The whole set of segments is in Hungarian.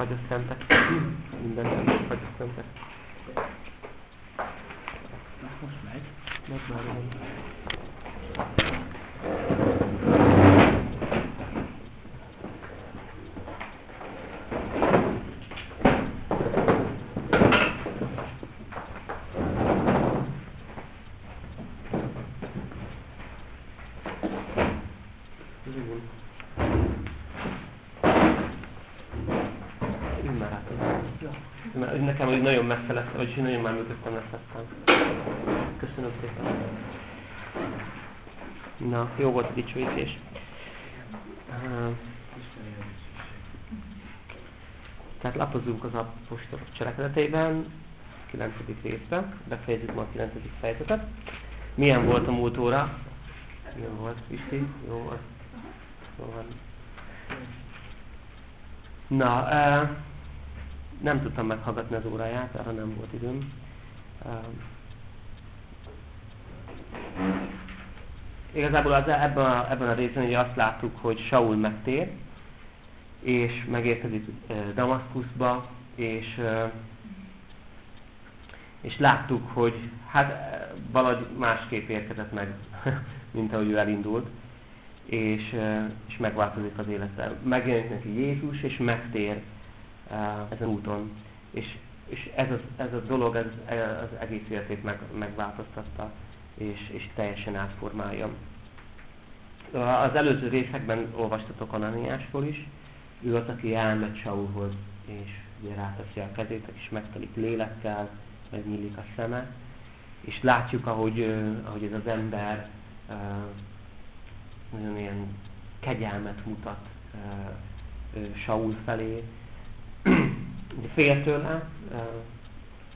a szentek. Minden ember fagy a szentek. Most megy. Megy már van. Ülj már át. Ja. Mert Nekem úgy nagyon messze lesz, vagyis én nagyon már mögöttem lesz aztán. Köszönöm szépen. Na, jó volt a dicsőítés. Uh. Tehát lapozunk az apostolok cselekedeteiben, 9. részben, befejezzük ma a 9. fejezetet. Milyen volt a múlt óra? Jó volt, Pisti? Jó volt. Jó van. Na, eh, nem tudtam meghallgatni az óráját, arra nem volt időm. Eh, igazából az, ebben, a, ebben a részben ugye azt láttuk, hogy Saul megtér, és megérkezik Damaszkuszba, és, és láttuk, hogy hát valahogy másképp érkezett meg, mint ahogy ő elindult, és, és megváltozik az élete. Megjelenik neki Jézus, és megtér ezen úton. És, és ez, az, ez a dolog ez, az egész életét meg, megváltoztatta, és, és teljesen átformálja. Az előző részekben olvastatok Ananiásról is, ő az, aki elmegy Saulhoz, és ugye ráteszi a kezét, és megtelik lélekkel, megnyílik a szeme, és látjuk, ahogy, ahogy ez az ember nagyon ilyen kegyelmet mutat Saul felé. Ugye fél tőle,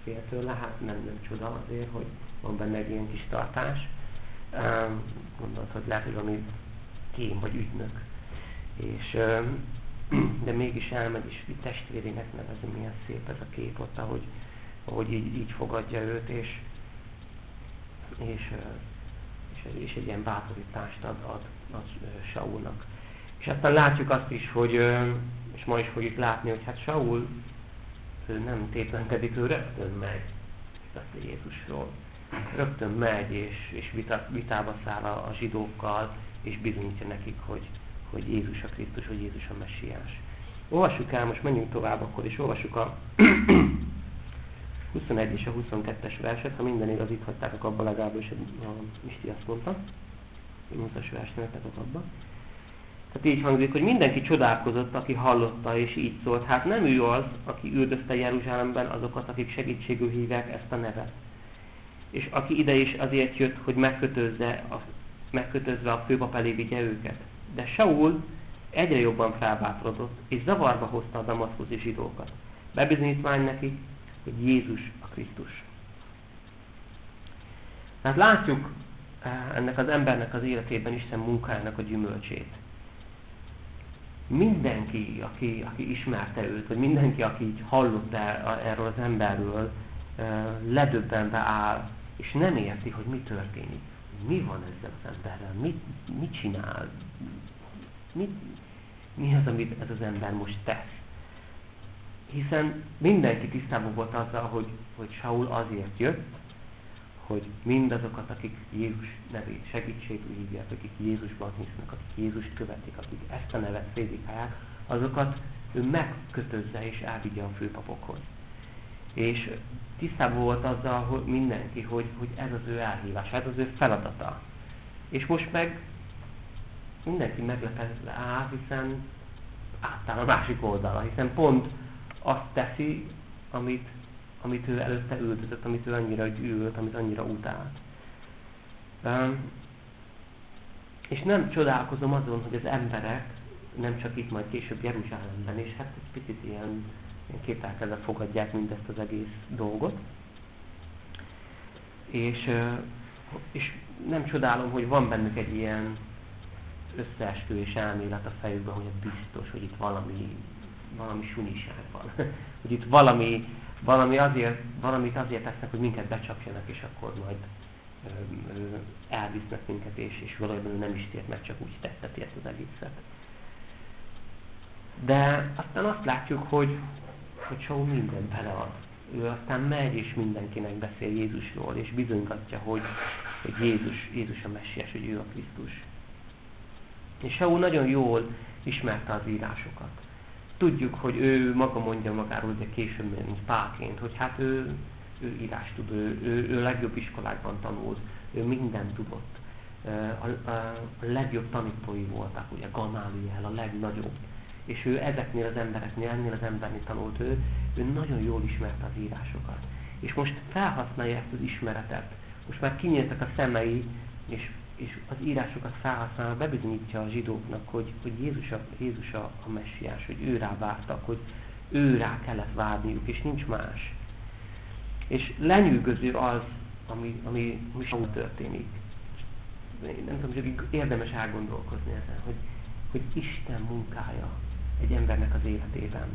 fél tőle, hát nem, nem csoda azért, hogy van benne egy ilyen kis tartás. Gondolod, hogy lehet, hogy valami kém vagy ügynök. És, de mégis elmegy, és testvérének nevezi, milyen szép ez a kép ott, ahogy, ahogy így, így fogadja őt, és, és, és, és egy ilyen bátorítást ad, ad, ad Saulnak. És aztán látjuk azt is, hogy, és ma is fogjuk látni, hogy hát Saul ő nem téplenkedik, ő rögtön megy, beszél Jézusról. Rögtön megy, és, és vita, vitába száll a, a zsidókkal, és bizonyítja nekik, hogy, hogy Jézus a Krisztus, hogy Jézus a Messiás. Olvassuk el, most menjünk tovább akkor, és olvassuk a 21 és a 22-es verset, ha minden igaz, itt hagytátok abba, legalábbis a Isti azt mondta. A 20-as verset nevetek abba. Tehát így hangzik, hogy mindenki csodálkozott, aki hallotta, és így szólt. Hát nem ő az, aki üldözte Jeruzsálemben azokat, akik segítségül hívják ezt a nevet. És aki ide is azért jött, hogy megkötözze a, megkötözve a főpap elé vigye őket. De Saul egyre jobban felbátorodott, és zavarba hozta a damaszkuszi zsidókat. Bebizonyítvány neki, hogy Jézus a Krisztus. Tehát látjuk eh, ennek az embernek az életében Isten munkájának a gyümölcsét. Mindenki, aki, aki ismerte őt, vagy mindenki, aki így hallott el, erről az emberről, ledöbbenve áll, és nem érti, hogy mi történik. Mi van ezzel az emberrel? Mit, mit csinál? Mit, mi az, amit ez az ember most tesz? Hiszen mindenki tisztában volt azzal, hogy, hogy Saul azért jött, hogy mindazokat, akik Jézus nevét segítségül hívják, akik Jézusban hisznek, akik Jézust követik, akik ezt a nevet prédikálják, azokat ő megkötözze és elvigye a főpapokhoz. És tisztában volt azzal hogy mindenki, hogy, hogy ez az ő elhívás, ez az ő feladata. És most meg mindenki meglepetve áll, hiszen átáll a másik oldalra, hiszen pont azt teszi, amit, amit ő előtte üldözött, amit ő annyira gyűlölt, amit annyira utált. Um, és nem csodálkozom azon, hogy az emberek, nem csak itt, majd később Jeruzsálemben, és hát egy picit ilyen, ilyen kételkedve fogadják mindezt az egész dolgot. És, és nem csodálom, hogy van bennük egy ilyen összeesküvés elmélet a fejükben, hogy biztos, hogy itt valami, valami suniság van. hogy itt valami, valami azért, valamit azért tesznek, hogy minket becsapjanak, és akkor majd elvisznek minket, és, és valójában nem is tért meg, csak úgy tetteti ezt az egészet. De aztán azt látjuk, hogy, hogy Saul mindent belead. Ő aztán megy és mindenkinek beszél Jézusról, és bizonygatja, hogy, hogy Jézus, Jézus a messiás, hogy ő a Krisztus. És Saul nagyon jól ismerte az írásokat. Tudjuk, hogy ő maga mondja magáról, ugye később, mint Pálként, hogy hát ő, ő írás tud, ő, ő, ő legjobb iskolákban tanult, ő mindent tudott. A, a, a legjobb tanítói voltak, ugye Gamáliel, a legnagyobb. És ő ezeknél az embereknél, ennél az embernél tanult ő, ő nagyon jól ismerte az írásokat. És most felhasználja ezt az ismeretet. Most már kinyíltak a szemei, és és az írásokat felhasználva bebizonyítja a zsidóknak, hogy, hogy Jézus, a, Jézus a, a messiás, hogy ő rá vártak, hogy ő rá kellett várniuk, és nincs más. És lenyűgöző az, ami, ami, ami úgy történik. Nem tudom, hogy érdemes elgondolkozni ezen, hogy, hogy Isten munkája egy embernek az életében.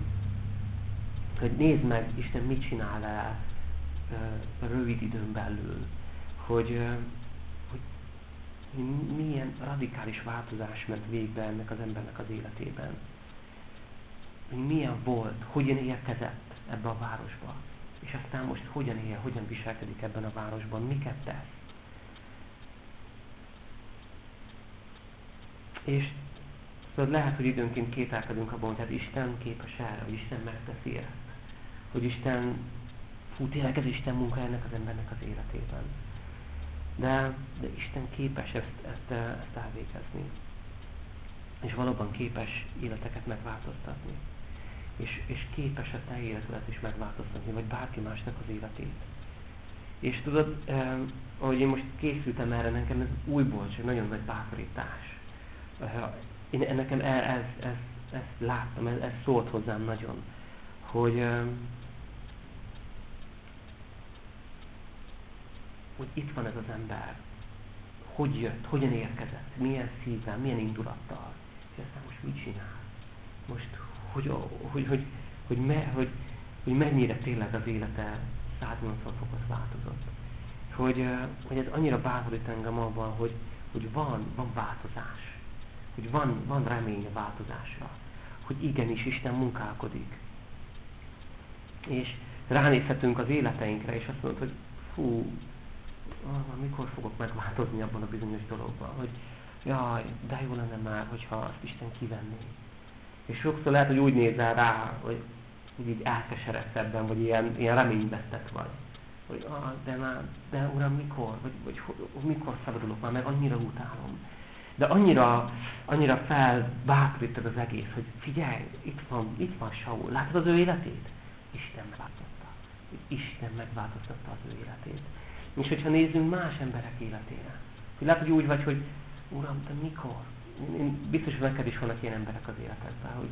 Hogy nézd meg, Isten mit csinál el rövid időn belül. Hogy, milyen radikális változás ment végbe ennek az embernek az életében. Hogy milyen volt, hogyan érkezett ebbe a városba, és aztán most hogyan él, hogyan viselkedik ebben a városban, miket tesz. És szóval lehet, hogy időnként kételkedünk abban, hogy hát Isten képes erre, hogy Isten megteszi ezt. Hogy Isten, fú, tényleg ez Isten munka ennek az embernek az életében de, de Isten képes ezt, ezt, ezt elvégezni. És valóban képes életeket megváltoztatni. És, és képes a te életedet is megváltoztatni, vagy bárki másnak az életét. És tudod, eh, ahogy én most készültem erre, nekem ez újból csak nagyon nagy bátorítás. Eh, én nekem ez, ez, ez, ezt láttam, ez, ez szólt hozzám nagyon, hogy, eh, hogy itt van ez az ember, hogy jött, hogyan érkezett, milyen szívvel, milyen indulattal, és aztán most mit csinál. Most, hogy, hogy, hogy, hogy, me, hogy, hogy mennyire tényleg az élete 180 fokot változott. Hogy, hogy ez annyira bátorít engem abban, hogy, hogy van, van változás. Hogy van, van remény a változásra. Hogy igenis Isten munkálkodik. És ránézhetünk az életeinkre, és azt mondod, hogy fú, ah, mikor fogok megváltozni abban a bizonyos dologban, hogy jaj, de jó lenne már, hogyha azt Isten kivenné. És sokszor lehet, hogy úgy nézel rá, hogy így, így elkeseredsz vagy ilyen, ilyen reményvesztett vagy. Hogy ah, de már, de uram, mikor? Vagy, vagy mikor szabadulok már, meg annyira utálom. De annyira, annyira felbátorítod az egész, hogy figyelj, itt van, itt van Saul. Látod az ő életét? Isten megváltoztatta. Isten megváltoztatta az ő életét. És hogyha nézzünk más emberek életére, hogy lehet, hogy úgy vagy, hogy Uram, te mikor? Én biztos, hogy neked is vannak ilyen emberek az életedben, hogy,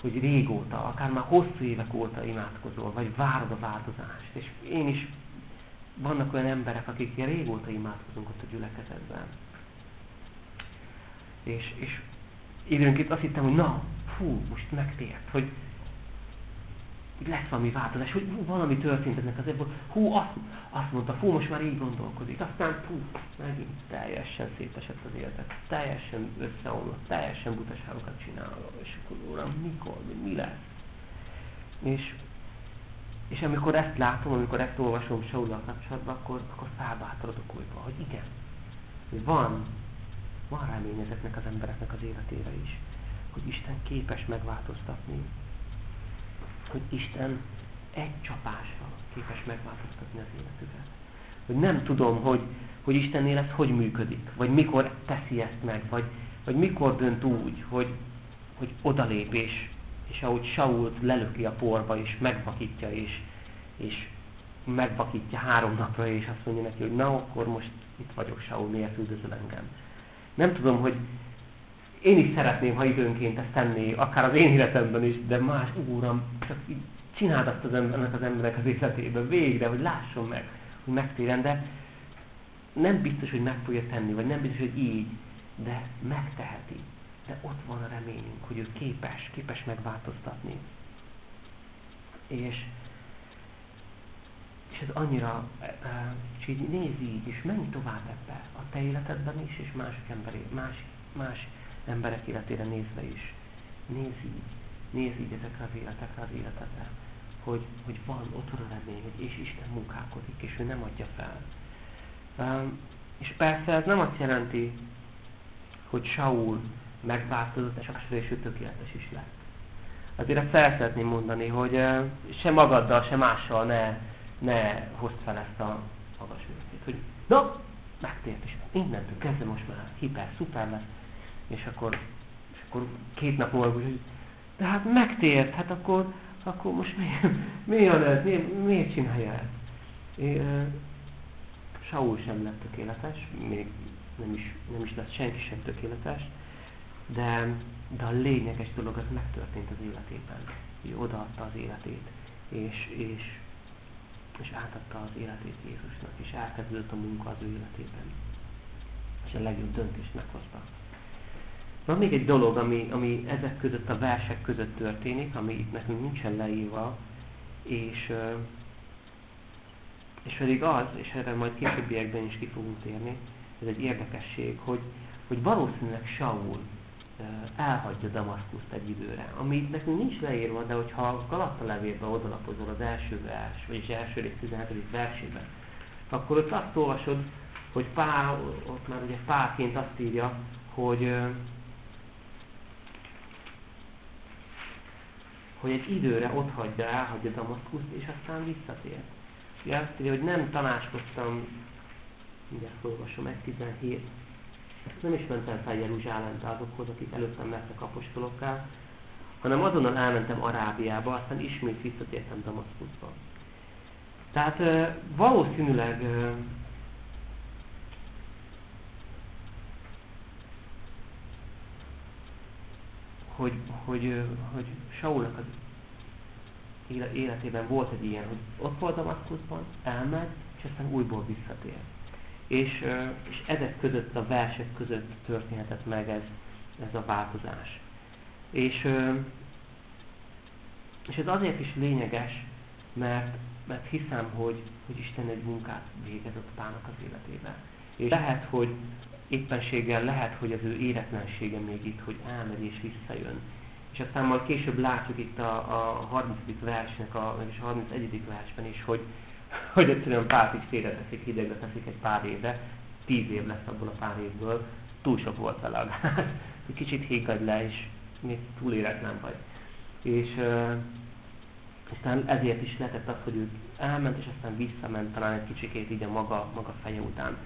hogy régóta, akár már hosszú évek óta imádkozol, vagy várod a változást. És én is, vannak olyan emberek, akik régóta imádkozunk ott a gyülekezetben. És, és időnként azt hittem, hogy na, fú, most megtért, hogy, hogy lesz valami változás, hogy hú, valami történt ennek az ebből, hú, azt, azt mondta, fú, most már így gondolkodik, aztán hú, megint teljesen szétesett az életet, teljesen összeomlott, teljesen butaságokat csinál, és akkor uram, mikor, mi lesz? És, és amikor ezt látom, amikor ezt olvasom Saul kapcsolatban, akkor, akkor felbátorodok újra, hogy igen, hogy van, van remény ezeknek az embereknek az életére is, hogy Isten képes megváltoztatni hogy Isten egy csapásra képes megváltoztatni az életüket. Hogy nem tudom, hogy, hogy Istennél ez hogy működik, vagy mikor teszi ezt meg, vagy, vagy mikor dönt úgy, hogy, hogy odalép, és, és ahogy Sault lelöki a porba, és megvakítja, és, és megvakítja három napra, és azt mondja neki, hogy na, akkor most itt vagyok, Saul, miért üldözöl engem. Nem tudom, hogy én is szeretném, ha időnként ezt tenné, akár az én életemben is, de más, Úram, csak így csináld azt az embernek az emberek az életében végre, hogy lásson meg, hogy megtéren, de nem biztos, hogy meg fogja tenni, vagy nem biztos, hogy így, de megteheti. De ott van a reményünk, hogy ő képes, képes megváltoztatni. És, és ez annyira, és így nézd így, és menj tovább ebbe, a te életedben is, és másik emberé, más, más emberek életére nézve is. nézz így, nézz így ezekre az életekre, az életedre, hogy, hogy van, ott van a remény, és Isten munkálkodik, és ő nem adja fel. Um, és persze ez nem azt jelenti, hogy Saul megváltozott, és akkor ő tökéletes is lett. Azért ezt el szeretném mondani, hogy uh, se magaddal, se mással ne, ne hozd fel ezt a magas mércét, hogy na, megtért, és innentől kezdve most már hiper, szuper lesz, és akkor, és akkor két nap múlva, hogy de hát megtért, hát akkor, akkor most miért, miért ez, miért, miért csinálja ezt? É, Saul sem lett tökéletes, még nem is, nem is lesz senki sem tökéletes, de, de a lényeges dolog az megtörtént az életében. Hogy odaadta az életét, és, és, és átadta az életét Jézusnak, és elkezdődött a munka az ő életében. És a legjobb döntést meghozta. Van még egy dolog, ami, ami ezek között a versek között történik, ami itt nekünk nincsen leírva, és, és pedig az, és erre majd későbbiekben is ki fogunk térni, ez egy érdekesség, hogy, hogy valószínűleg Saul elhagyja Damaszkuszt egy időre, ami nekünk nincs leírva, de hogyha a Galatta levélben odalapozol az első vers, vagyis első rész 17. versében, akkor ott azt olvasod, hogy Pál, ott már ugye Pálként azt írja, hogy hogy egy időre ott hagyja, elhagyja Damaszkuszt, és aztán visszatér. Ugye azt írja, hogy nem tanácskoztam, mindjárt olvasom, 1.17, nem is mentem fel Jeruzsálembe azokhoz, akik előttem lettek apostolokká, hanem azonnal elmentem Arábiába, aztán ismét visszatértem Damaszkuszba. Tehát valószínűleg hogy, hogy, hogy Saulnak az életében volt egy ilyen, hogy ott volt Damaszkuszban, elmegy, és aztán újból visszatér. És, és ezek között, a versek között történhetett meg ez, ez a változás. És, és ez azért is lényeges, mert, mert hiszem, hogy, hogy Isten egy munkát végezett Pálnak az életében. És lehet, hogy éppenséggel lehet, hogy az ő éretlensége még itt, hogy elmegy és visszajön. És aztán majd később látjuk itt a, a 30. versnek, a, és a 31. versben is, hogy, hogy egyszerűen Pált is teszik, hidegre teszik egy pár évre, tíz év lesz abból a pár évből, túl sok volt vele a gáz. Kicsit higgadj le, és még túl éretlen vagy. És uh, aztán ezért is lehetett az, hogy ő elment, és aztán visszament talán egy kicsikét így a maga, maga feje után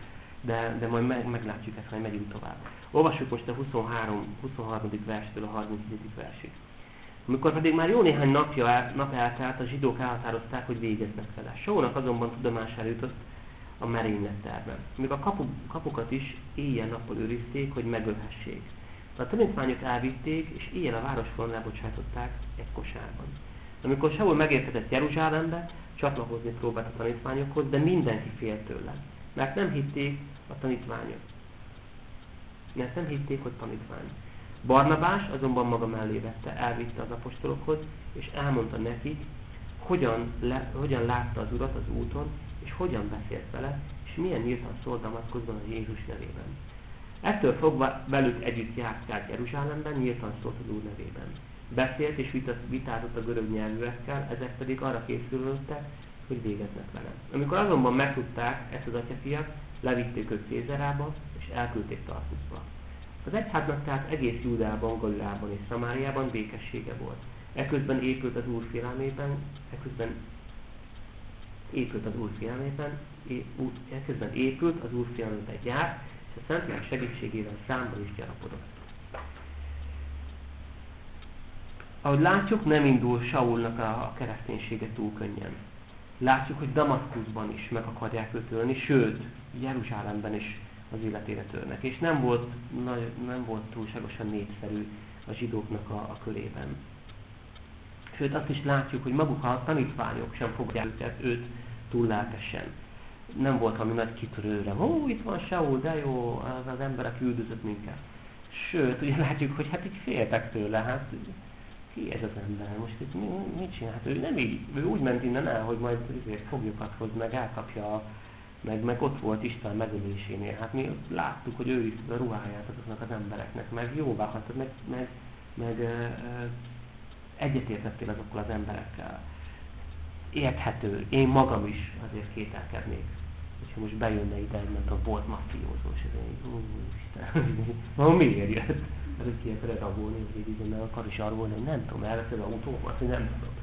de, de majd meg, meglátjuk ezt, majd megyünk tovább. Olvassuk most a 23, 23. verstől a 34. versig. Amikor pedig már jó néhány napja, nap eltelt, a zsidók elhatározták, hogy végeznek vele. Sónak azonban tudomására jutott a merénylet terve. Még a kapu, kapukat is éjjel-nappal őrizték, hogy megölhessék. A tanítványok elvitték, és éjjel a városfalon lebocsátották egy kosárban. Amikor Saul megérkezett Jeruzsálembe, csatlakozni próbált a tanítványokhoz, de mindenki félt tőle mert nem hitték a tanítványok. Mert nem hitték, hogy tanítvány. Barnabás azonban maga mellé vette, elvitte az apostolokhoz, és elmondta nekik, hogyan, le, hogyan látta az Urat az úton, és hogyan beszélt vele, és milyen nyíltan szólt Damaszkuszban a Jézus nevében. Ettől fogva velük együtt járták Jeruzsálemben, nyíltan szólt az Úr nevében. Beszélt és vitázott a görög nyelvűekkel, ezek pedig arra készülődtek, hogy végeznek vele. Amikor azonban megtudták ezt az atyafiat, levitték őt Cézerába, és elküldték Tartuszba. Az egyháznak tehát egész Júdában, Galilában és Szamáriában békessége volt. Eközben épült az Úr félelmében, eközben épült az Úr félelmében, eközben épült az Úr félelmében gyár, és a Szentlélek segítségével számba is gyarapodott. Ahogy látjuk, nem indul Saulnak a kereszténysége túl könnyen. Látjuk, hogy Damaszkuszban is meg akarják őt sőt, Jeruzsálemben is az életére törnek. És nem volt, nem volt túlságosan népszerű a zsidóknak a, a körében. Sőt, azt is látjuk, hogy maguk a tanítványok sem fogják őket, őt túl lelkesen. Nem volt valami nagy kitörőre. Ó, itt van Saul, de jó, az az ember, aki üldözött minket. Sőt, ugye látjuk, hogy hát így féltek tőle, hát ki ez az ember, most itt mi, mit csinál? Hát ő nem így, ő úgy ment innen el, hogy majd ezért foglyokat hoz, meg elkapja, meg, meg ott volt Isten megölésénél. Hát mi láttuk, hogy ő is a ruháját azoknak az embereknek, meg jóvá hagyta, meg, meg meg ö, egyetértettél azokkal az emberekkel. Érthető, én magam is azért kételkednék. Hogyha most bejönne ide nem tudom, volt mafiózó, és ez egy, Isten, miért jött? Ki akar rabolni, hogy így nem akar is arról, hogy nem tudom, elveszed az autómat, hogy nem tudom.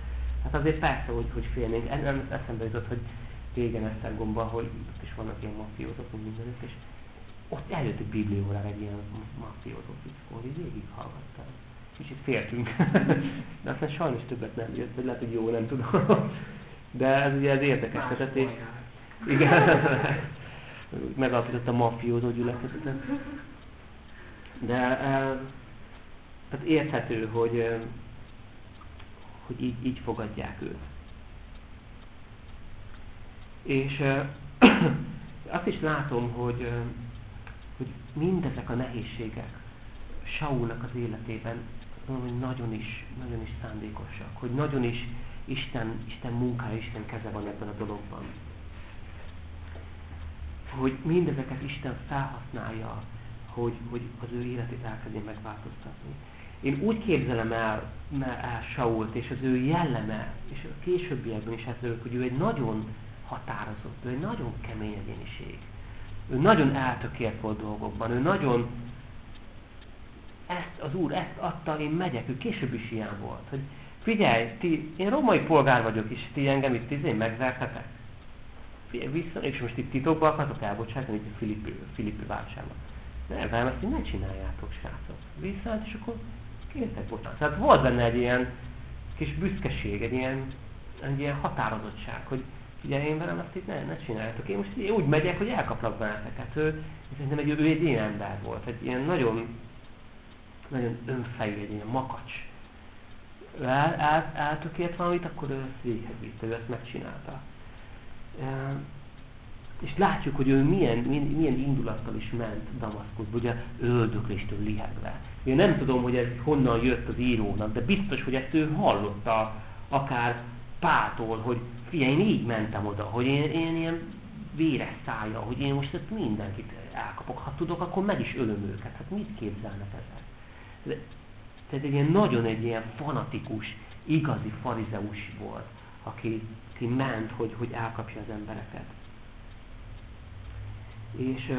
Hát azért persze, hogy, hogy félnénk. Nem eszembe jutott, hogy régen Esztergomban, hogy ott is vannak ilyen mafiózók, mindenütt, és ott eljött egy biblióra egy ilyen mafiózó fickó, hogy végighallgattam. Kicsit féltünk. De aztán sajnos többet nem jött, vagy lehet, hogy jó, nem tudom. De ez ugye az érdekes vezetés. Igen, megalapított a mafiózó gyülekezetet. De e, tehát érthető, hogy, e, hogy így, így fogadják őt. És e, azt is látom, hogy, hogy mindezek a nehézségek Saulnak az életében nagyon is, nagyon is szándékosak, hogy nagyon is Isten, Isten munkája, Isten keze van ebben a dologban. Hogy mindezeket Isten felhasználja, hogy, hogy az ő életét elkezdje megváltoztatni. Én úgy képzelem el, el Sault és az ő jelleme, és a későbbiekben is ezt hogy ő egy nagyon határozott, ő egy nagyon kemény egyéniség. Ő nagyon eltökélt volt dolgokban, ő nagyon ezt az Úr ezt adta, én megyek, ő később is ilyen volt, hogy figyelj, ti, én romai polgár vagyok, és ti engem itt izé megvertetek. Figyelj, vissza, és most itt titokban akartok elbocsátani itt a Filippi, Filippi válságban. Ne, velem ezt így ne csináljátok, srácok. Visszaállt, és akkor kértek bocsánat. Tehát volt benne egy ilyen kis büszkeség, egy ilyen, egy ilyen határozottság, hogy figyelj, én velem ezt itt ne, ne csináljátok. Én most így úgy megyek, hogy elkaplak benneteket. Ő, szerintem egy, ő egy ilyen ember volt, egy ilyen nagyon nagyon önfejű, egy ilyen makacs. Ő el, el, eltökélt valamit, akkor ő ezt véghez vitte, ő ezt megcsinálta. És látjuk, hogy ő milyen, milyen, milyen indulattal is ment Damaszkuszba, ugye öldökléstől lihegve. Én nem tudom, hogy ez honnan jött az írónak, de biztos, hogy ezt ő hallotta akár Pától, hogy figyelj, én így mentem oda, hogy én, én ilyen véres szája, hogy én most ezt mindenkit elkapok. Ha tudok, akkor meg is ölöm őket. Hát mit képzelnek ezek? tehát egy ilyen nagyon egy ilyen fanatikus, igazi farizeus volt, aki, aki ment, hogy, hogy elkapja az embereket. És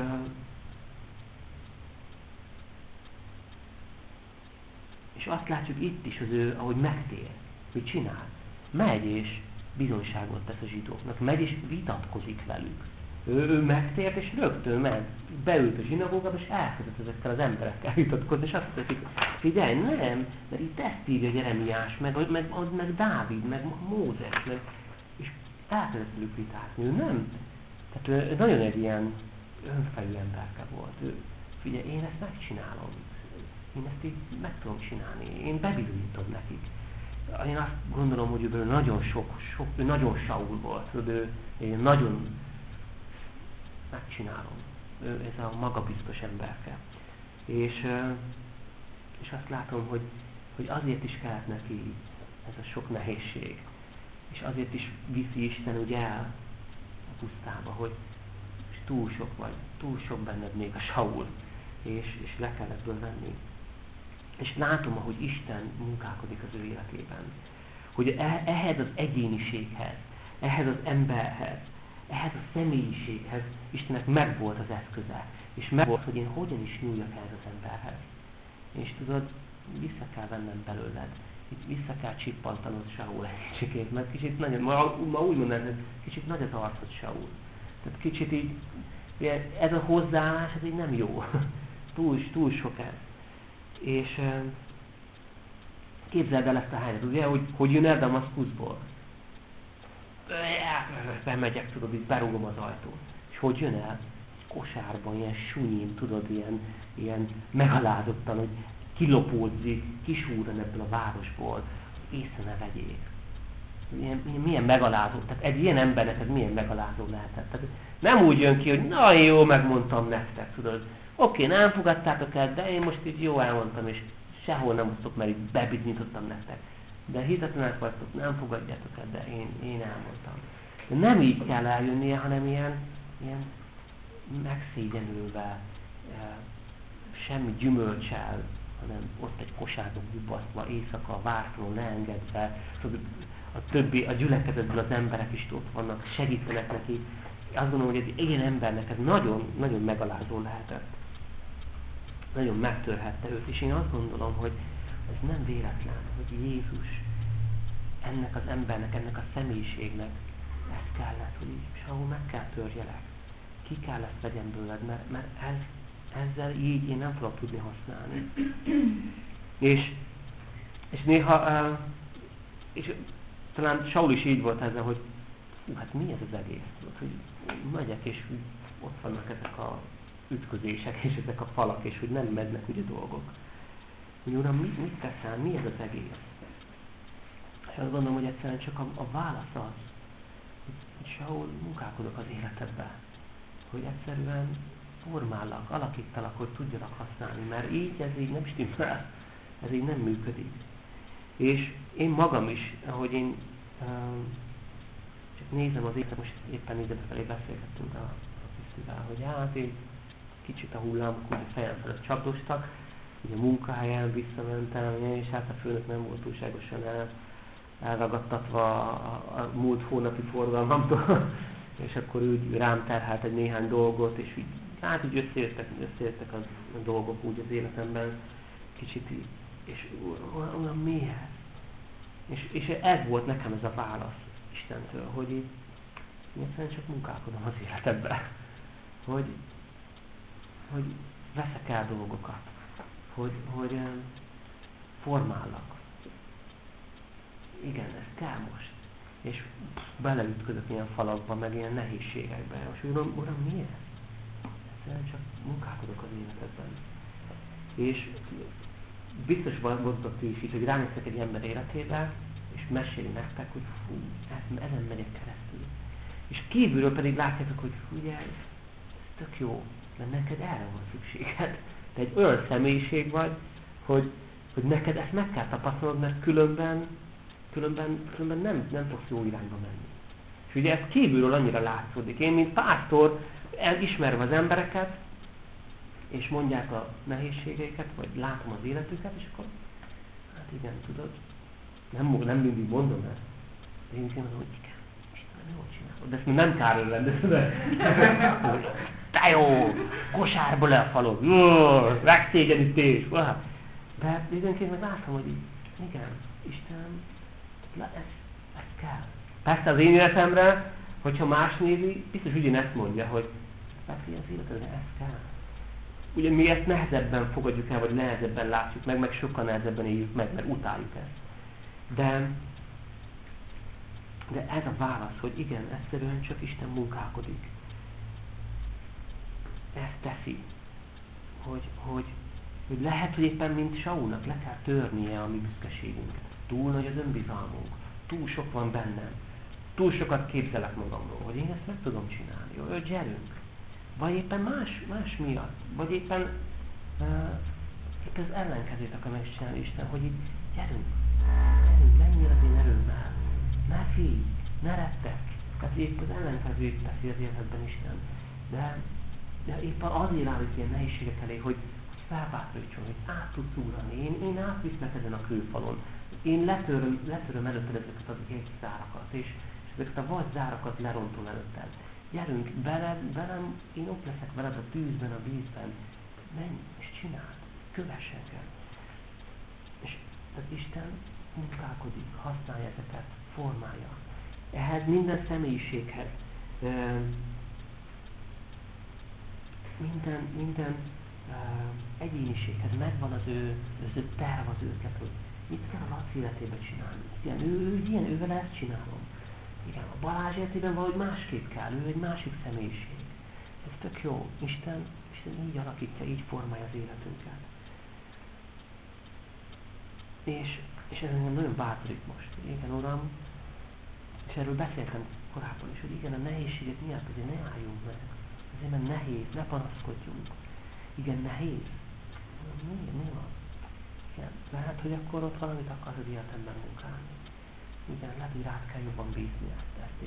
és azt látjuk itt is, az ő, ahogy megtér, hogy csinál. Megy és bizonyságot tesz a zsidóknak, megy és vitatkozik velük. Ő, ő megtért, és rögtön ment, beült a zsinagógába, és elkezdett ezekkel az emberekkel vitatkozni, és azt hogy figyelj, nem, mert itt ezt írja Jeremiás, meg, meg, meg Dávid, meg Mózes, meg, és elkezdett velük vitázni. Ő nem, tehát nagyon egy ilyen önfejű emberke volt. Ő, figyelj, én ezt megcsinálom. Én ezt így meg tudom csinálni. Én bebizonyítom nekik. Én azt gondolom, hogy ő nagyon sok, sok ő nagyon Saul volt. Ő, ő nagyon megcsinálom. Ő ez a magabiztos emberke. És, és azt látom, hogy, hogy azért is kellett neki ez a sok nehézség. És azért is viszi Isten úgy el a pusztába, hogy túl sok vagy, túl sok benned még a Saul, és, és le kell ebből venni. És látom, ahogy Isten munkálkodik az ő életében. Hogy e, ehhez az egyéniséghez, ehhez az emberhez, ehhez a személyiséghez Istennek megvolt az eszköze. És megvolt, hogy én hogyan is nyúljak ehhez az emberhez. És tudod, vissza kell vennem belőled. Itt vissza kell csippantanod Saul egy kicsikét, mert kicsit nagyon, ma, ma úgy mondanám, hogy kicsit nagy az arcod Saul. Tehát kicsit így, ez a hozzáállás, ez így nem jó. túl, túl sok ez. És képzeld el ezt a helyzetet, ugye, hogy, hogy jön el Damaszkuszból bemegyek, tudod, itt berúgom az ajtót. És hogy jön el? Kosárban, ilyen sunyin, tudod, ilyen, ilyen megalázottan, hogy kilopódzik, kisúran ebből a városból, észre ne vegyék. Milyen, milyen, megalázó, tehát egy ilyen embernek ez milyen megalázó lehetett. Tehát nem úgy jön ki, hogy na jó, megmondtam nektek, tudod. Oké, nem fogadtátok el, de én most így jó elmondtam, és sehol nem osztok, mert így bebizonyítottam nektek de hitetlenek vagytok, nem fogadjátok el, de én, én elmondtam. De nem így kell eljönnie, hanem ilyen, ilyen megszégyenülve, semmi gyümölcsel, hanem ott egy kosárba bubasztva, éjszaka a vártól leengedve, a többi, a gyülekezetből az emberek is ott vannak, segítenek neki. Azt gondolom, hogy egy ilyen embernek ez nagyon, nagyon megalázó lehetett. Nagyon megtörhette őt, és én azt gondolom, hogy ez nem véletlen, hogy Jézus ennek az embernek, ennek a személyiségnek ez kellett, hogy Saul meg kell törjelek. Ki kell ezt vegyem bőled, mert, mert ez, ezzel így én nem fogok tudni használni. és, és néha, és talán Saul is így volt ezzel, hogy hát mi ez az egész? Hogy megyek, és ott vannak ezek a ütközések, és ezek a falak, és hogy nem mennek ugye dolgok. Hogy Uram, mit, mit teszel? Mi ez az egész? És azt gondolom, hogy egyszerűen csak a, a válasz az, hogy Saul munkálkodok az életedbe. Hogy egyszerűen formállak, alakítalak, hogy tudjalak használni, mert így ez így nem stimmel, ez így nem működik. És én magam is, ahogy én um, csak nézem az élet, most éppen ide felé beszélgettünk a, a Krisztivel, hogy hát én kicsit a hullámok úgy a fejem felett csapdostak, ugye a munkahelyen visszamentem, és hát a főnök nem volt túlságosan el, elragadtatva a, a múlt hónapi forgalmamtól, és akkor úgy rám terhelt egy néhány dolgot, és úgy, hát úgy összeértek, összeértek az, a dolgok úgy az életemben, kicsit így, és olyan miért? És, és ez volt nekem ez a válasz Istentől, hogy így, én egyszerűen csak munkálkodom az életedben. Hogy, hogy veszek el dolgokat, hogy, hogy formállak. Igen, ez kell most. És beleütközök ilyen falakba, meg ilyen nehézségekbe. És uram, uram, miért? Egyszerűen csak munkálkodok az életedben. És biztos voltak ti is így, hogy ránéztek egy ember életébe, és meséli nektek, hogy fú, ezen megyek keresztül. És kívülről pedig látjátok, hogy ugye, ez tök jó, mert neked erre van szükséged. Te egy olyan személyiség vagy, hogy, hogy neked ezt meg kell tapasztalnod, mert különben, különben, különben nem, nem fogsz jó irányba menni. És ugye ez kívülről annyira látszódik. Én, mint pásztor, elismerve az embereket, és mondják a nehézségeiket, vagy látom az életüket, és akkor, hát igen, tudod, nem, nem mindig mondom ezt. De én mondom, hogy igen, Istenem, jól csinálod. De ezt nem kár de te jó, kosárba lefalod, megszégyenítés. De időnként meg látom, hogy igen, Istenem, ez, ez kell. Persze az én életemre, hogyha más nézi, biztos ugyanezt mondja, hogy persze az életedre ez kell. Ugye mi ezt nehezebben fogadjuk el, vagy nehezebben látjuk meg, meg sokkal nehezebben éljük meg, mert utáljuk ezt. De, de ez a válasz, hogy igen, egyszerűen csak Isten munkálkodik. Ezt teszi. Hogy, hogy, hogy lehet, hogy éppen mint Saulnak le kell törnie a mi büszkeségünket. Túl nagy az önbizalmunk. Túl sok van bennem. Túl sokat képzelek magamról, hogy én ezt meg tudom csinálni. Jó, gyerünk. Vagy éppen más, más miatt. Vagy éppen, uh, éppen az ellenkezőt akar megcsinálni Isten, hogy így gyerünk, gyerünk, menj az én erőmmel. Ne félj, ne rettek. Tehát épp az ellenkezőt teszi az életben Isten. De, de éppen azért állít ilyen nehézségek elé, hogy, hogy felbátorítson, hogy át tudsz ugrani. Én, én átviszlek ezen a kőfalon. Én letöröm, letöröm előtted ezeket az zárakat, és, és ezeket a vad zárakat lerontom előtted gyerünk velem, velem, én ott leszek veled a tűzben, a vízben. Menj és csináld, kövess engem. És az Isten munkálkodik, használja ezeket, formálja. Ehhez minden személyiséghez, minden, minden egyéniséghez megvan az ő, az ő terv, az ő ötlet, hogy mit kell a Laci életében csinálni. Igen, ő, ő ilyen, ővel ezt csinálom igen, a Balázs életében valahogy másképp kell, ő egy másik személyiség. Ez tök jó. Isten, Isten így alakítja, így formálja az életünket. És, és ez engem nagyon bátorít most. Igen, Uram, és erről beszéltem korábban is, hogy igen, a nehézségek miatt azért ne álljunk meg. Azért, mert nehéz, ne panaszkodjunk. Igen, nehéz. Mi, mi van? Igen, lehet, hogy akkor ott valamit akar az életemben munkálni. Hogy rád kell jobban bízni ezt, ezt.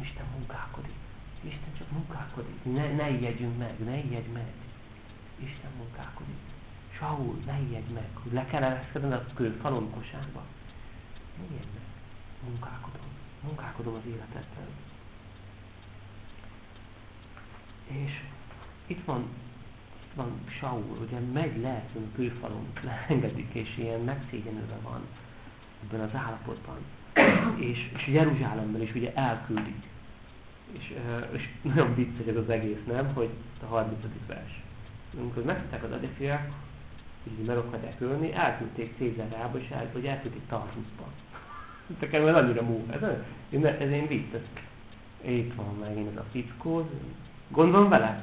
Isten munkálkodik. Isten csak munkálkodik. Ne, ne ijedjünk meg, ne ijedj meg. Isten munkálkodik. Saul, ne ijedj meg, hogy le kell ereszkedned a kőfalon kosárba. Ne ijedj meg, munkálkodom, munkálkodom az életedben. És itt van, itt van Saul, ugye megy le a kőfalon, leengedik, és ilyen megszégyenülve van ebben az állapotban. És, és Jeruzsálemben is ugye elküldik. És, és nagyon vicces az egész, nem? Hogy a 30. vers. Amikor megtettek az adefiák, így meg akarják ölni, elküldték Cézárába, és el, hogy elküldték Tartuszba. Nekem ez annyira mú. Ez, ez, ez én vicc. Itt van megint ez a fickó. Gondolom vele?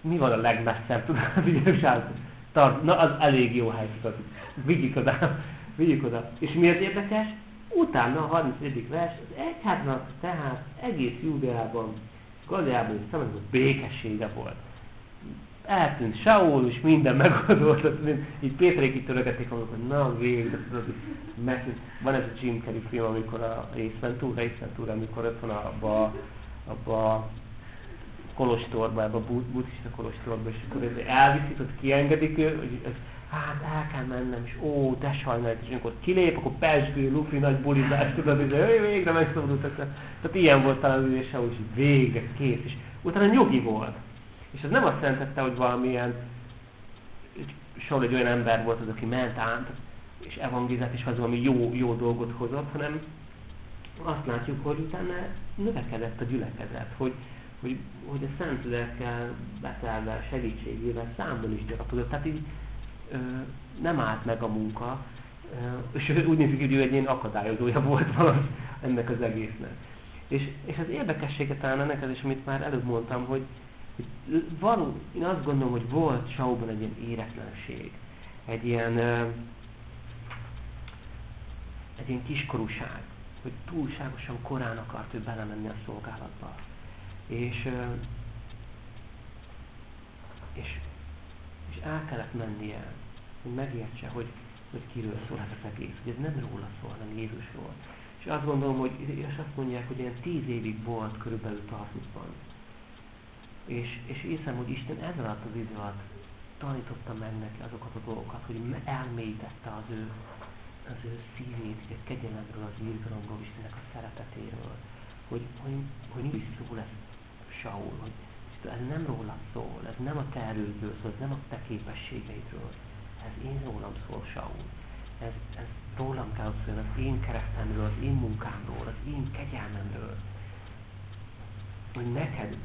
Mi van a legmesszebb, tudod, Tart, na az elég jó hely, tudod. Vigyük oda, vigyük oda. És miért érdekes? Utána a 31. vers, az egyháznak tehát egész Júdeában, Galiában és Szamariában békessége volt. Eltűnt Saul, és minden megoldott, így Péterék itt törögették amikor na végre, van ez a Jim Carrey film, amikor a Ace Ventura, amikor ott van abba, abba kolostorba, ebbe a buddhista kolostorba, és akkor elviszik, ott kiengedik, hogy hát el kell mennem, és ó, de sajnálom, és amikor kilép, akkor pesgő, lufi, nagy bulizás, tudod, és végre megszabadultak. Tehát ilyen volt talán az ülése, hogy végre, kész, és utána nyugi volt. És ez nem azt jelentette, hogy valamilyen sor egy olyan ember volt az, aki ment át, és evangélizált, és az valami jó, jó dolgot hozott, hanem azt látjuk, hogy utána növekedett a gyülekezet, hogy, hogy, hogy a Szent Lélekkel betelve segítségével számból is gyarapodott. Tehát így nem állt meg a munka, és úgy nézik, hogy ő egy ilyen akadályozója volt valami ennek az egésznek. És, és az érdekessége talán ennek az is, amit már előbb mondtam, hogy, hogy való, én azt gondolom, hogy volt Saulban egy ilyen éretlenség, egy ilyen, egy ilyen kiskorúság, hogy túlságosan korán akart ő belemenni a szolgálatba. És, és és el kellett mennie, hogy megértse, hogy, hogy kiről szól ez az egész, hogy ez nem róla szól, hanem Jézusról. És azt gondolom, hogy és azt mondják, hogy ilyen tíz évig volt körülbelül Tartusban. És, és hiszem, hogy Isten ez alatt az idő alatt tanította meg neki azokat a dolgokat, hogy elmélyítette az ő, az ő szívét, hogy a kegyelemről, az írgalomról, Istennek a szeretetéről, hogy, hogy, hogy mi is szól ez Saul, hogy ez nem róla szól, ez nem a te erődről szól, ez nem a te képességeidről, ez én rólam szól, Saul. Ez, ez rólam kell szólni, az én keresztemről, az én munkámról, az én kegyelmemről. Hogy neked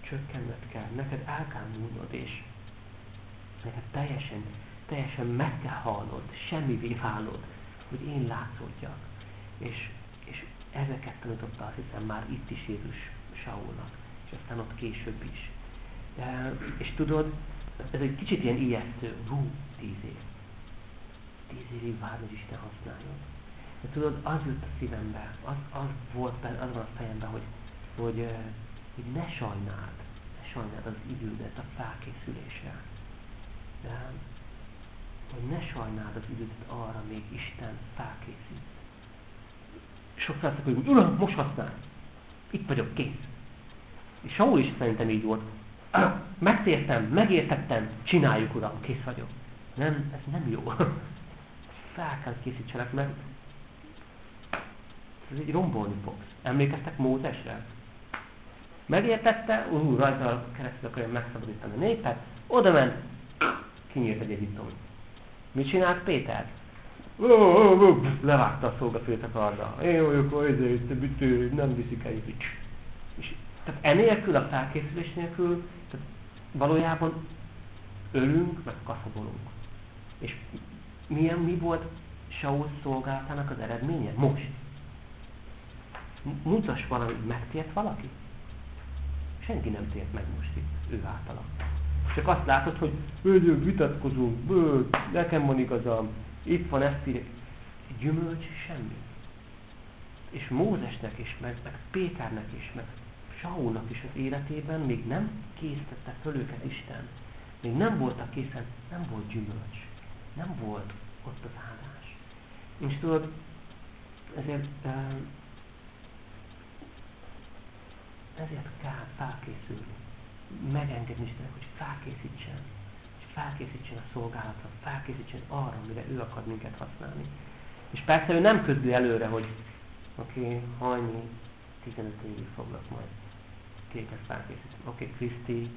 csökkenned kell, neked el kell múlnod, és neked teljesen, teljesen meg kell halnod, semmi válnod, hogy én látszódjak. És, és ezeket tanította azt hiszem már itt is Jézus Saulnak aztán ott később is. De, és tudod, ez egy kicsit ilyen ijesztő, hú, tíz év. Tíz évig vár, hogy Isten használjon. De tudod, az jött a szívembe, az, az volt, az van a fejembe, hogy, hogy, hogy ne sajnáld, ne sajnáld az idődet a felkészülésre. De, hogy ne sajnáld az idődet arra, még Isten felkészít. Sokszor azt hogy Uram, most használ. Itt vagyok, kész. És Saul is szerintem így volt. Megtértem, megértettem, csináljuk, uram, kész vagyok. Nem, ez nem jó. Fel kell készítsenek, mert ez így rombolni fogsz. Emlékeztek Mózesre? Megértette, ú, rajta keresztül akarja megszabadítani a népet, oda ment, kinyílt egy Egyiptom. Mit csinált Péter? Levágta a szolgafőt a karda. Én vagyok a nem viszik el, és tehát enélkül, a felkészülés nélkül, tehát valójában ölünk, meg kaszabolunk. És milyen, mi volt Saul szolgálatának az eredménye? Most. Mutass valamit, megtért valaki? Senki nem tért meg most itt, ő általa. Csak azt látod, hogy ő, vitatkozunk, bő, nekem van igazam, itt van ezt írja. Gyümölcs semmi. És Mózesnek is, meg, meg Péternek is, meg Saulnak is az életében még nem készítette föl őket Isten. Még nem voltak készen, nem volt gyümölcs. Nem volt ott az áldás. És tudod, ezért, ezért kell felkészülni. Megengedni Istennek, hogy felkészítsen. És felkészítsen a szolgálatra, felkészítsen arra, amire ő akar minket használni. És persze ő nem közli előre, hogy oké, okay, hajni 15 évig foglak majd téged felkészíteni. Oké, okay, Kriszti,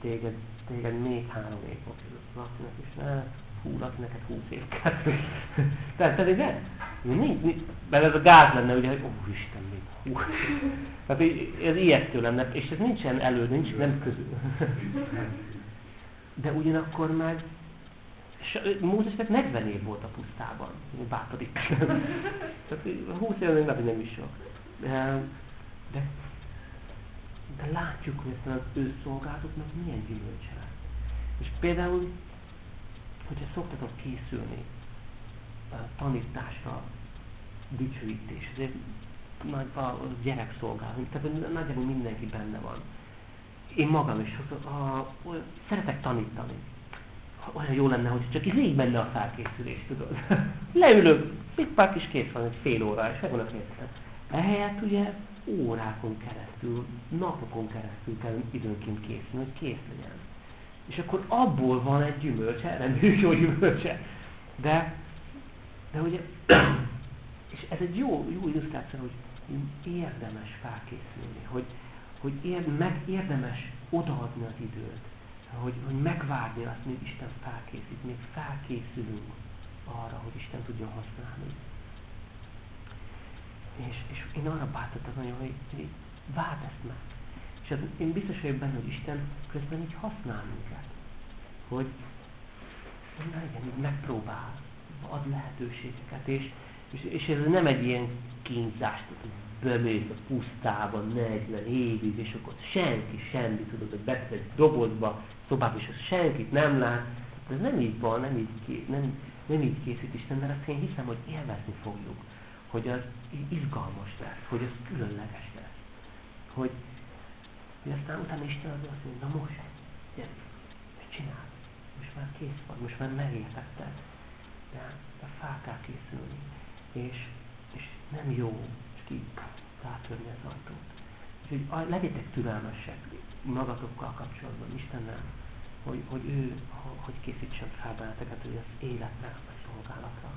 téged, téged még három év fog Lakinak is, ne, hú, Laki neked húsz év kell. Tehát pedig nem. Nincs, nincs, mert ez a gáz lenne, ugye, hogy ó, Isten, még hú. Tehát ez ijesztő lenne, és ez nincsen elő, nincs, nem közül. De ugyanakkor meg Mózesnek 40 év volt a pusztában, bátorik. Tehát 20 év még nem is sok. De, de, látjuk, aztán az ő szolgálatoknak milyen gyümölcse lesz. És például, hogyha szoktatok készülni a tanításra, dicsőítés, ezért nagy a gyerekszolgálat, tehát nagyjából mindenki benne van. Én magam is a, a, szeretek tanítani. Olyan jó lenne, hogy csak így menne a felkészülés, tudod. Leülök, egy pár kis kész van, egy fél óra, és meg van a készítem. Ehelyett ugye órákon keresztül, napokon keresztül kell időnként készülni, hogy kész legyen. És akkor abból van egy gyümölcse, reméljük jó gyümölcse. De, de ugye, és ez egy jó, jó illusztráció, hogy érdemes felkészülni, hogy, hogy ér, meg érdemes odaadni az időt, hogy, hogy megvárni azt, míg Isten felkészít, még felkészülünk arra, hogy Isten tudjon használni. És, és én arra bátortam nagyon, hogy, hogy várd ezt meg. És az, én biztos vagyok benne, hogy Isten közben így használ minket. Hogy, hogy na igen, így megpróbál, ad lehetőségeket, és, és, és ez nem egy ilyen kínzás, hogy bemész a pusztában 40 évig, és akkor senki semmi, tudod, hogy betesz egy dobozba, szobát, és az senkit nem lát. Ez nem így van, nem így, nem, nem így készít Isten, mert azt én hiszem, hogy élvezni fogjuk hogy az izgalmas lesz, hogy az különleges lesz. Hogy, hogy aztán utána Isten az azt mondja, na most, gyere, és csináld. Most már kész vagy, most már megértetted. De, de fel kell készülni. És, és nem jó, így rátörni az ajtót. Úgyhogy legyetek türelmesek magatokkal kapcsolatban, Istennel, hogy, hogy ő, hogy készítsen fel benneteket, hogy az életre, a szolgálatra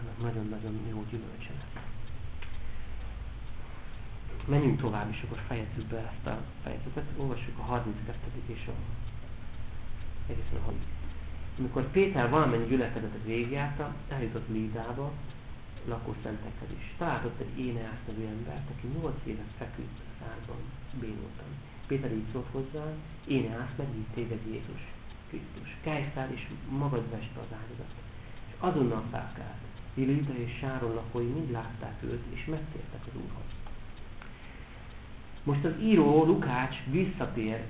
annak nagyon-nagyon jó gyümölcse lesz. Menjünk tovább, és akkor fejezzük be ezt a fejezetet. Olvassuk a 32. és a egészen a 30. Amikor Péter valamennyi gyülekezetet végigjárta, eljutott Lídába, lakószentekhez is. Talált ott egy Éneász nevű embert, aki 8 évet feküdt a szárban, bénultan. Péter így szólt hozzá, Éneász megnyit téged Jézus Krisztus. Fel, és magad veste az áldozat. És azonnal felkelt. Lida és Sáron lakói mind látták őt, és megtértek az Úrhoz. Most az író Lukács visszatér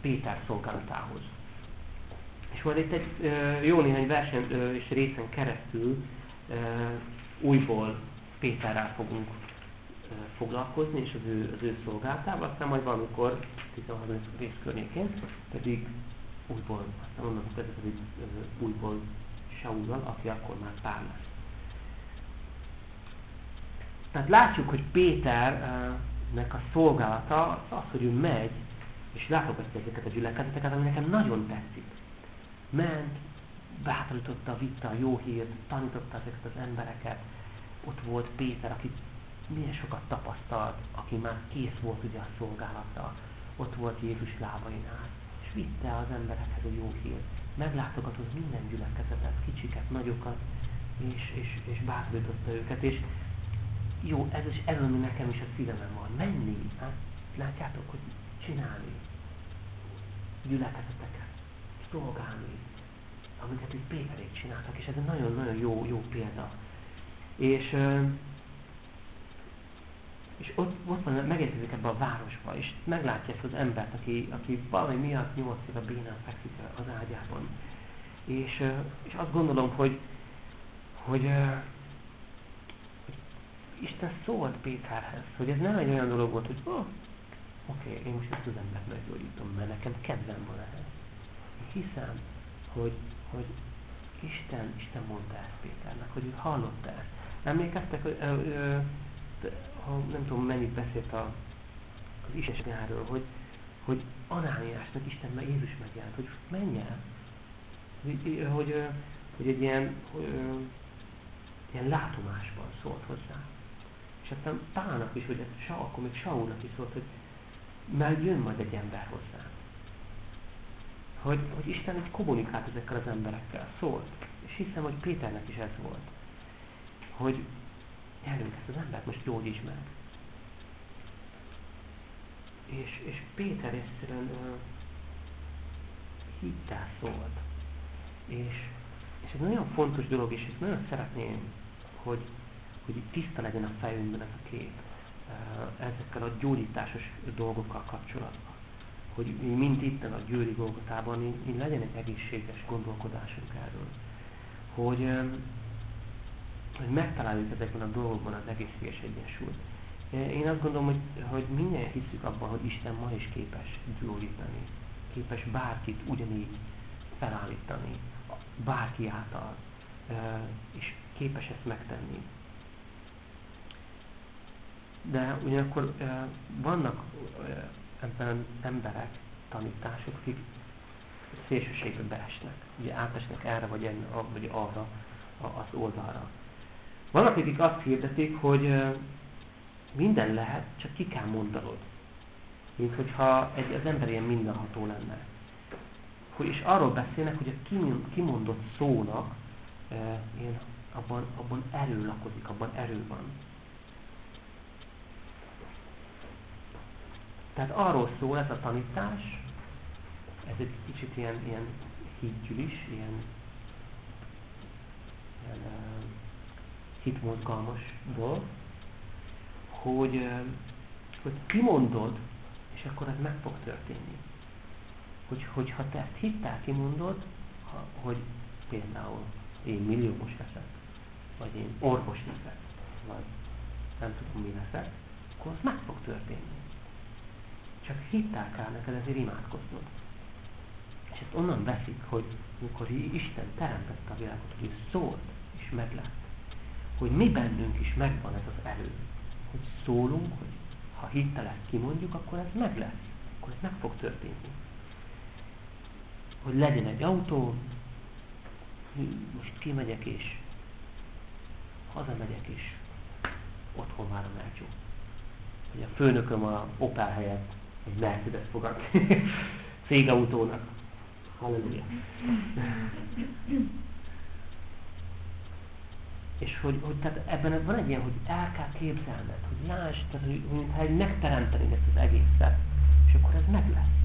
Péter szolgálatához. És majd itt egy jó néhány versen és részen keresztül újból Péterrel fogunk foglalkozni, és az ő, az ő szolgálatával, aztán majd valamikor 13. rész környékén, pedig újból, aztán onnan kezdve pedig újból Saulal, aki akkor már pár lesz. Tehát látjuk, hogy Péternek a szolgálata az, hogy ő megy, és látogatja ezeket a gyülekezeteket, ami nekem nagyon tetszik. Ment, bátorította, vitte a jó hírt, tanította ezeket az embereket. Ott volt Péter, aki milyen sokat tapasztalt, aki már kész volt ugye a szolgálata. Ott volt Jézus lábainál, és vitte az emberekhez a jó hírt. Meglátogatott minden gyülekezetet, kicsiket, nagyokat, és, és, és bátorította őket. És jó, ez, is, ez ami nekem is a szívemen van. Menni, hát, látjátok, hogy csinálni, gyülekezeteket, szolgálni, amiket itt Péterék csináltak, és ez egy nagyon-nagyon jó, jó példa. És, és ott, ott van, megérkezik ebbe a városba, és meglátja ezt az embert, aki, aki valami miatt nyolc éve bénán fekszik az ágyában. És, és azt gondolom, hogy, hogy Isten szólt Péterhez, hogy ez nem egy olyan dolog volt, hogy oh, oké, okay, én most ezt az embert meggyógyítom, mert nekem kedvem van ehhez. Én hiszem, hogy, hogy Isten, Isten mondta ezt Péternek, hogy ő hallotta ezt. Emlékeztek, hogy ö, ö, ha nem tudom mennyit beszélt a, az Istenről, hogy, hogy Anániásnak Isten meg Jézus megjelent, hogy menj el, Hogy, hogy, hogy egy ilyen, hogy, ilyen látomásban szólt hozzá. És aztán Pálnak is, hogy sa, akkor még Saulnak is szólt, hogy mert jön majd egy ember hozzá. Hogy, hogy Isten egy kommunikált ezekkel az emberekkel, szólt. És hiszem, hogy Péternek is ez volt. Hogy gyerünk ezt az embert most gyógyíts meg. És, és Péter egyszerűen uh, hittel szólt. És, és ez nagyon fontos dolog, és ezt nagyon szeretném, hogy, hogy tiszta legyen a fejünkben ez a kép ezekkel a gyógyításos dolgokkal kapcsolatban. Hogy mi mind itt a győri Golgotában így legyen egy egészséges gondolkodásunk erről. Hogy, hogy megtaláljuk ezekben a dolgokban az egészséges egyensúlyt. Én azt gondolom, hogy, hogy minden hiszük abban, hogy Isten ma is képes gyógyítani. Képes bárkit ugyanígy felállítani, bárki által, és képes ezt megtenni. De ugyanakkor vannak emberek, tanítások, akik szélsőségbe beesnek. Ugye átesnek erre vagy, enne, vagy arra az oldalra. Vannak, akik azt hirdetik, hogy minden lehet, csak ki kell mondanod. Mint hogyha egy, az ember ilyen mindenható lenne. És arról beszélnek, hogy a kimondott szónak én abban, abban erő lakozik, abban erő van. Tehát arról szól ez a tanítás, ez egy kicsit ilyen, ilyen hitgyűlis, ilyen, ilyen uh, hitmozgalmas dolog, hogy, uh, hogy kimondod, és akkor ez meg fog történni. Hogy, hogyha te ezt hittel kimondod, ha, hogy például én milliómos leszek, vagy én orvos leszek, vagy nem tudom mi leszek, akkor az meg fog történni. Csak hittel kell neked ezért imádkoznod. És ezt onnan veszik, hogy amikor Isten teremtette a világot, hogy ő szólt, és meg lett. Hogy mi bennünk is megvan ez az erő. Hogy szólunk, hogy ha hittel ezt kimondjuk, akkor ez meg lesz. Akkor ez meg fog történni. Hogy legyen egy autó, most kimegyek és hazamegyek és otthon várom elcsó. Hogy a főnököm a Opel helyett egy Mercedes fogad cégautónak. Halleluja. És hogy, hogy tehát ebben van egy ilyen, hogy el kell képzelned, hogy lásd, hogy, mintha megteremteni ezt az egészet, és akkor ez meg lesz.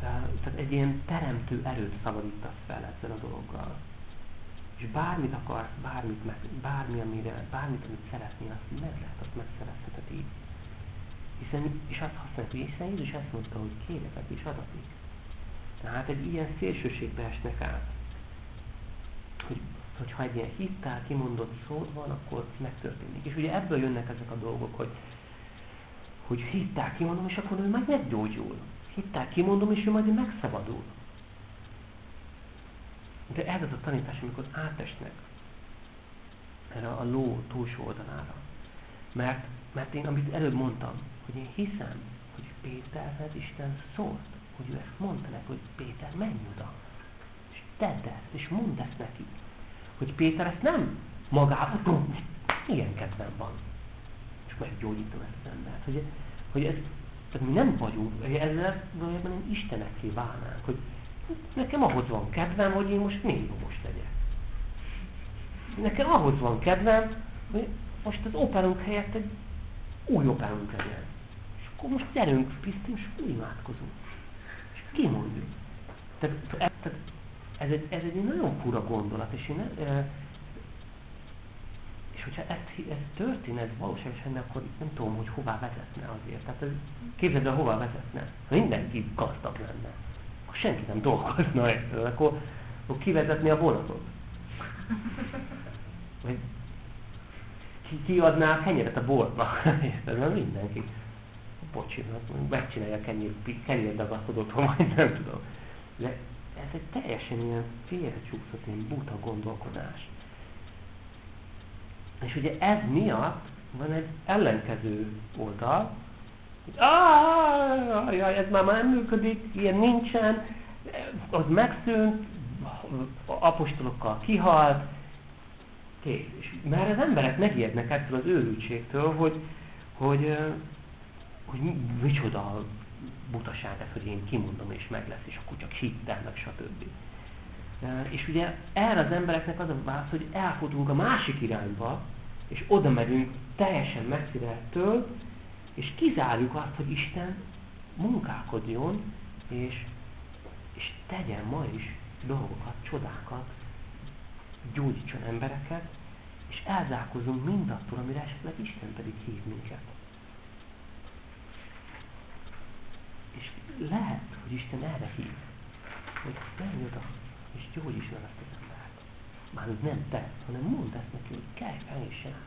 Tehát egy ilyen teremtő erőt szabadítasz fel ezzel a dologgal. És bármit akarsz, bármit, meg, bármi, amire, bármit, amit szeretnél, azt meg lehet, azt megszerezheted így. Hiszen, és azt használjuk, hiszen Jézus azt mondta, hogy kérjetek és adatik. Tehát egy ilyen szélsőségbe esnek át. Hogy, hogyha egy ilyen hittel kimondott szót van, akkor megtörténik. És ugye ebből jönnek ezek a dolgok, hogy, hogy hittel kimondom, és akkor ő majd meggyógyul. Hittel kimondom, és ő majd megszabadul. De ez az a tanítás, amikor átesnek erre a ló túlsó oldalára. Mert, mert én, amit előbb mondtam, hogy én hiszem, hogy Péterhez Isten szólt, hogy ő ezt mondta neki, hogy Péter, menj oda, és tedd ezt, és mondd ezt neki. Hogy Péter ezt nem magában, ilyen kedvem van, és meggyógyítom ezt az embert. Hogy, hogy ez, tehát mi nem vagyunk, ezzel valójában én Istenekké válnánk, hogy nekem ahhoz van kedvem, hogy én most most legyek. Nekem ahhoz van kedvem, hogy most az operunk helyett egy új operunk legyen. Akkor most gyerünk, Piszti, és imádkozunk. És kimondjuk. Tehát, tehát ez, egy, ez egy nagyon fura gondolat, és én, e, és hogyha ez, ez történne, ez valóságos lenne, akkor nem tudom, hogy hová vezetne azért. Tehát ez, képzeld el, hová vezetne. Ha mindenki gazdag lenne, akkor senki nem dolgozna ettől, akkor, akkor kivezetni a vonatot. Vagy ki, kiadná a kenyeret a boltba. Érted? Nem mindenki. Bocsi, megcsinálja kenyér, kenyérdagasztót otthon, majd nem tudom. De ez egy teljesen ilyen félrecsúszott, ilyen buta gondolkodás. És ugye ez miatt van egy ellenkező oldal, hogy jaj, ez már nem működik, ilyen nincsen, az megszűnt, apostolokkal kihalt, kész. És már az emberek megijednek ettől az őrültségtől, hogy, hogy, hogy micsoda butaság ez, hogy én kimondom és meg lesz, és akkor csak hittem, meg stb. És ugye erre az embereknek az a válasz, hogy elfutunk a másik irányba, és oda megyünk teljesen messzire ettől, és kizárjuk azt, hogy Isten munkálkodjon, és, és tegyen ma is dolgokat, csodákat, gyógyítson embereket, és elzárkozunk mindattól, amire esetleg Isten pedig hív minket. És lehet, hogy Isten erre hív, hogy menj oda, és gyógyíts meg azt az embert. Már nem te, hanem mondd ezt neki, hogy kelj fel és át.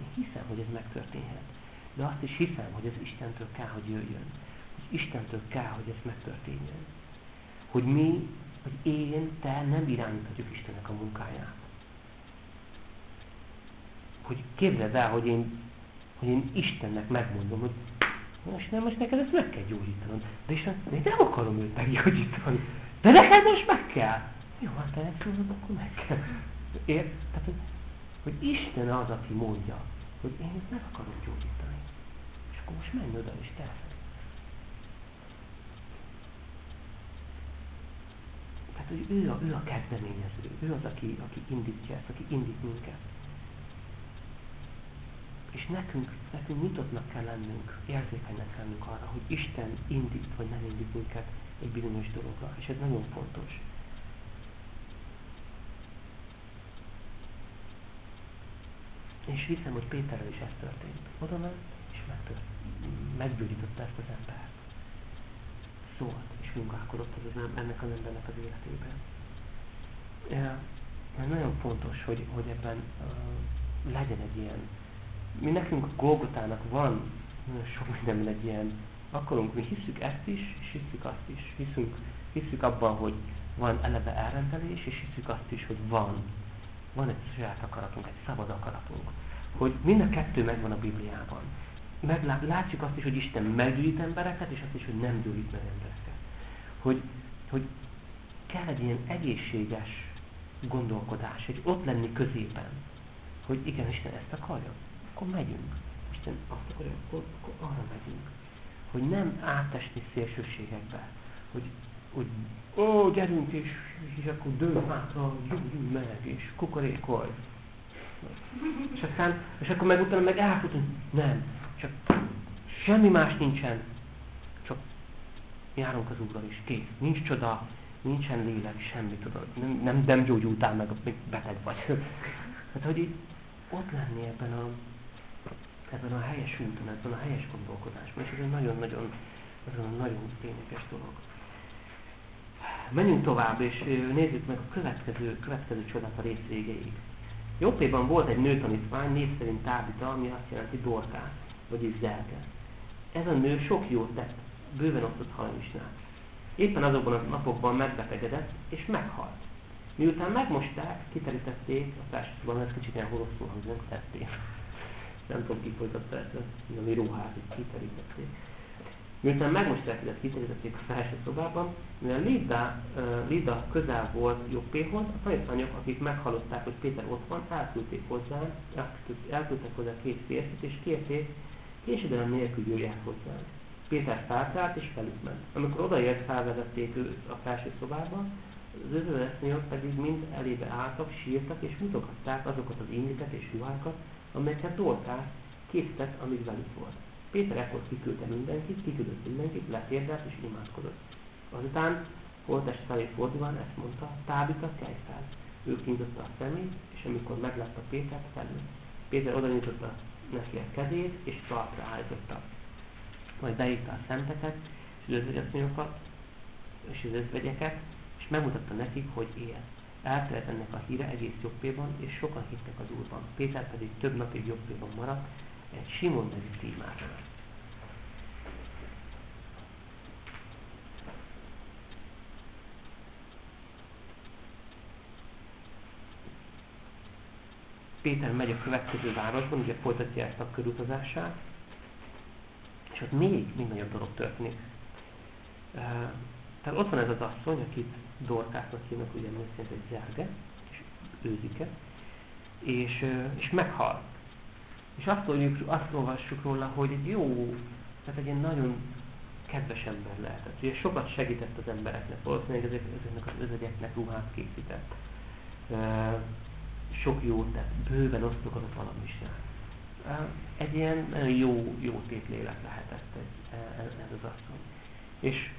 Én hiszem, hogy ez megtörténhet. De azt is hiszem, hogy ez Istentől kell, hogy jöjjön. Hogy Istentől kell, hogy ez megtörténjen. Hogy mi, hogy én, te nem irányíthatjuk Istennek a munkáját. Hogy képzeld el, hogy én, hogy én Istennek megmondom, hogy most nem, most neked ezt meg kell gyógyítanod. De Isten, én nem akarom őt meggyógyítani. De neked most meg kell. Jó, hát te ezt mondod, akkor meg kell. Ér? Tehát, hogy, hogy Isten az, aki mondja, hogy én ezt meg akarom gyógyítani. És akkor most menj oda és te. Tehát, hogy ő a, ő a kezdeményező, ő az, aki, aki indítja ezt, aki indít minket. És nekünk, nekünk nyitottnak kell lennünk, érzékenynek kell lennünk arra, hogy Isten indít, vagy nem indít minket egy bizonyos dologra. És ez nagyon fontos. És hiszem, hogy Péterrel is ez történt. Oda ment, és megtört, meggyógyította ezt az embert. Szólt, és munkálkodott az, az ennek az embernek az életében. Ja, nagyon fontos, hogy, hogy ebben uh, legyen egy ilyen mi nekünk a Golgotának van nagyon sok mindenben egy ilyen, akarunk, mi hiszük ezt is, és hiszük azt is. Hiszünk, hiszük abban, hogy van eleve elrendelés, és hiszük azt is, hogy van. Van egy saját akaratunk, egy szabad akaratunk. Hogy mind a kettő megvan a Bibliában. Meglát, látjuk azt is, hogy Isten meggyűjt embereket, és azt is, hogy nem gyűjt meg embereket. Hogy, hogy kell egy ilyen egészséges gondolkodás, egy ott lenni középen. Hogy igen, Isten ezt akarja akkor megyünk. Isten akarja, akkor, akkor arra megyünk. Hogy nem átesni szélsőségekbe. Hogy, hogy ó, gyerünk, és, és akkor dől hátra, gyújjunk meg, és kukorékolj. És aztán, és akkor meg utána meg elfutunk. Nem, csak semmi más nincsen. Csak járunk az Úrral, és kész. Nincs csoda, nincsen lélek, semmi, tudod. Nem, nem, nem gyógyultál meg, még beteg vagy. Hát, hogy ott lenni ebben a ebben a helyes úton, ebben a helyes gondolkodásban, és ez egy nagyon-nagyon nagyon lényeges dolog. Menjünk tovább, és nézzük meg a következő, következő csodát a rész végéig. Jobbéban volt egy nőtanítvány, név szerint Tábita, ami azt jelenti dorkát, vagyis zelke. Ez a nő sok jót tett, bőven osztott hajmisnál. Éppen azokban a napokban megbetegedett, és meghalt. Miután megmosták, kiterítették, a társadalomban ez kicsit ilyen horoszul hangzik, tették nem tudom ki folytatta ezt, a mi ruhát itt kiterítették. Miután megmosták, illetve kiterítették a felső szobában, mivel Lida, uh, Lida közel volt Jobbéhoz, a tanítványok, akik meghallották, hogy Péter ott van, elküldték hozzá, elküldtek hozzá két férfit, és kérték, késedelem nélkül jöjjek hozzá. Péter felszállt és felük ment. Amikor odaért, felvezették őt a felső szobába, az özöldesznyok pedig mind elébe álltak, sírtak és mutogatták azokat az indiket és ruhákat, amelyeket Dorkás készített, amíg velük volt. Péter ekkor kiküldte mindenkit, kiküldött mindenkit, letérdelt és imádkozott. Azután holtest felé fordulva ezt mondta, Tábita, kelj fel. Ő kinyitotta a szemét, és amikor meglátta Pétert, felült. Péter oda nyitotta neki a kezét, és talpra állította. Majd beírta a szenteket, és az özvegyasszonyokat, és az özvegyeket, és megmutatta nekik, hogy él. Elterjedt ennek a híre egész jobbéban, és sokan hittek az Úrban. Péter pedig több napig jobbéban maradt, egy Simon nevű tímárnál. Péter megy a következő városban, ugye folytatja ezt a körutazását, és ott még, még nagyobb dolog történik. Tehát ott van ez az asszony, akit Dorkásznak hívnak, ugye mi szerint egy zerge, és őzike, és, és meghal. És azt, mondjuk, azt olvassuk róla, hogy egy jó, tehát egy ilyen nagyon kedves ember lehetett. Ugye sokat segített az embereknek, valószínűleg ezek, ezeknek az özegyeknek ruhát készített. Sok jót tett, bőven osztogatott valamisnál. Egy ilyen jó, jó tétlélek lehetett egy, e, ez az asszony. És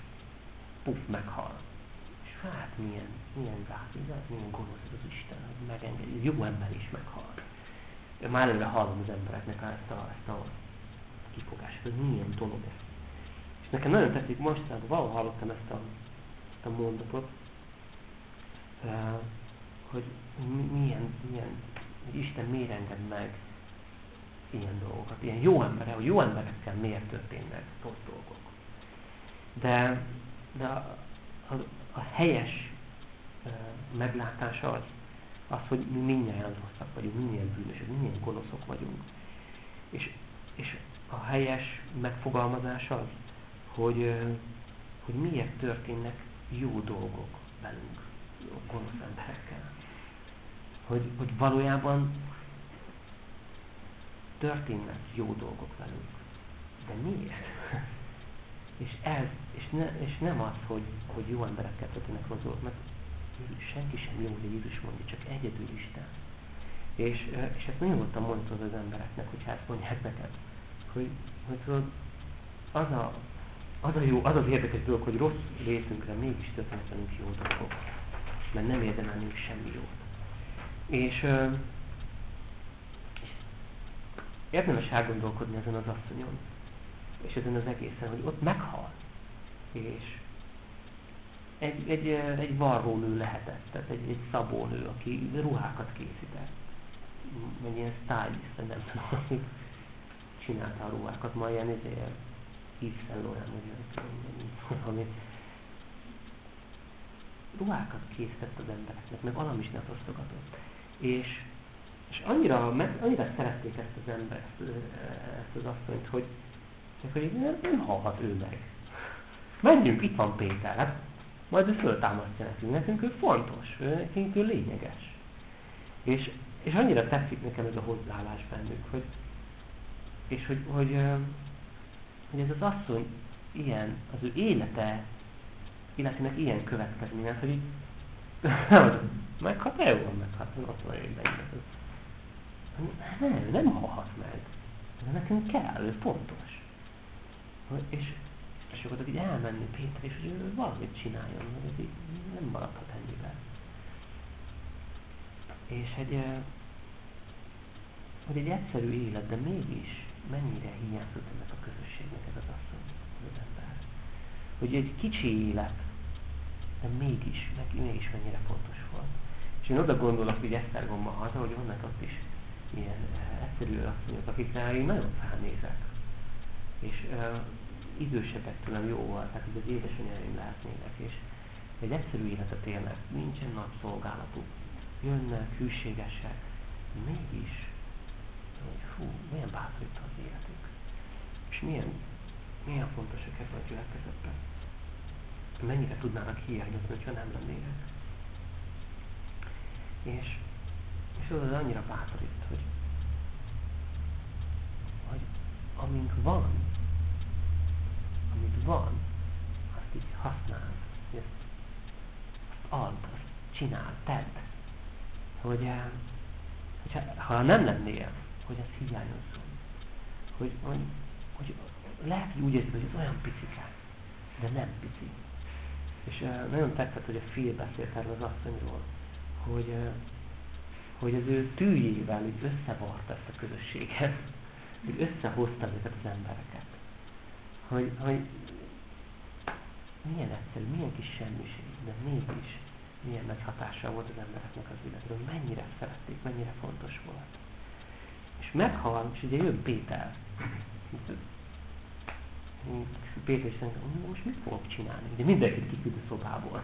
puff, meghal. És hát milyen, milyen gáz, milyen gonosz az Isten, hogy megengedi, jó ember is meghal. Már előre hallom az embereknek ezt a, ezt a kifogást, hogy milyen dolog ez. És nekem nagyon tetszik mostanában, valahol hallottam ezt a, ezt a mondatot, hogy milyen, milyen, hogy Isten miért enged meg ilyen dolgokat, ilyen jó emberek, jó emberekkel miért történnek rossz dolgok. De, de a, a, a helyes uh, meglátás az, az, hogy mi mindnyáján rosszak vagyunk, mindnyáján bűnösök, mindnyáján gonoszok vagyunk. És, és a helyes megfogalmazás az, hogy, hogy miért történnek jó dolgok velünk, gonosz emberekkel. Hogy, hogy valójában történnek jó dolgok velünk. De miért? és ez, és, ne, és nem az, hogy, hogy jó emberekkel történnek rossz dolgok, mert senki sem jó, de Jézus mondja, csak egyedül Isten. És, és ezt nagyon nyugodtan mondtad az embereknek, hogy hát mondják neked, hogy, hogy tudod, az a, az a jó, az az érdekes dolog, hogy rossz részünkre mégis történnek velünk jó dolgok, mert nem érdemelünk semmi jót. És, érdemes elgondolkodni ezen az asszonyon, és ezen az egészen, hogy ott meghal, és egy, egy, egy varrónő lehetett, tehát egy, egy szabónő, aki ruhákat készített, meg ilyen stylist, nem tudom, aki csinálta a ruhákat, ma ilyen izé, Yves Saint Laurent, valami ruhákat készített az embereknek, meg alamisnát osztogatott. És és annyira, annyira szerették ezt az embert, ezt az asszonyt, hogy, hogy nem, nem halhat ő meg. Menjünk, itt van Péter, hát majd ő föltámasztja nekünk, nekünk ő fontos, ő, nekünk ő lényeges. És, és annyira tetszik nekem ez a hozzáállás bennük, hogy, és hogy, hogy, hogy ez az asszony ilyen, az ő élete, életének ilyen következménye, hogy így, meghat-e jól meghat, ott van egy nem, nem halhat meg. De nekünk kell, ő fontos. És, és akkor így elmenni Péter, és hogy ő valamit csináljon, ez így nem maradhat ennyivel. És egy, hogy egy egyszerű élet, de mégis mennyire hiányzott ennek a közösségnek ez az asszony, az ember. Hogy egy kicsi élet, de mégis, mégis mennyire fontos volt. És én oda gondolok, hogy Esztergomba haza, hogy vannak ott is ilyen egyszerű asszonyok, akikre én nagyon felnézek. És uh, idősebbek tőlem volt, tehát így az édesanyáim lehetnének, és egy egyszerű életet élnek, nincsen nagy szolgálatuk. Jönnek, hűségesek, mégis, hogy fú, milyen bátorító az életük. És milyen, milyen fontosak ebben a gyülekezetben. Mennyire tudnának hiányozni, hogyha nem lennének. És tudod, annyira bátorít, hogy amink van, amit van, azt így használd, ezt, add, azt csinál, tedd. Hogy, eh, hogy ha nem lennél, hogy ez hiányozzon. Hogy, hogy, hogy hogy úgy érzi, hogy ez olyan picike, de nem pici. És uh, nagyon tetszett, hogy a Phil beszélt erről az asszonyról, hogy, uh, hogy az ő tűjével így összevarta ezt a közösséget, hogy összehozta ezeket az embereket. Hogy, hogy milyen egyszerű, milyen kis semmiség, de mégis milyen nagy hatása volt az embereknek az életről, mennyire szerették, mennyire fontos volt. És meghal, és ugye jön Péter. Péter is mondja, most mit fogok csinálni? De mindenkit kiküld a szobából.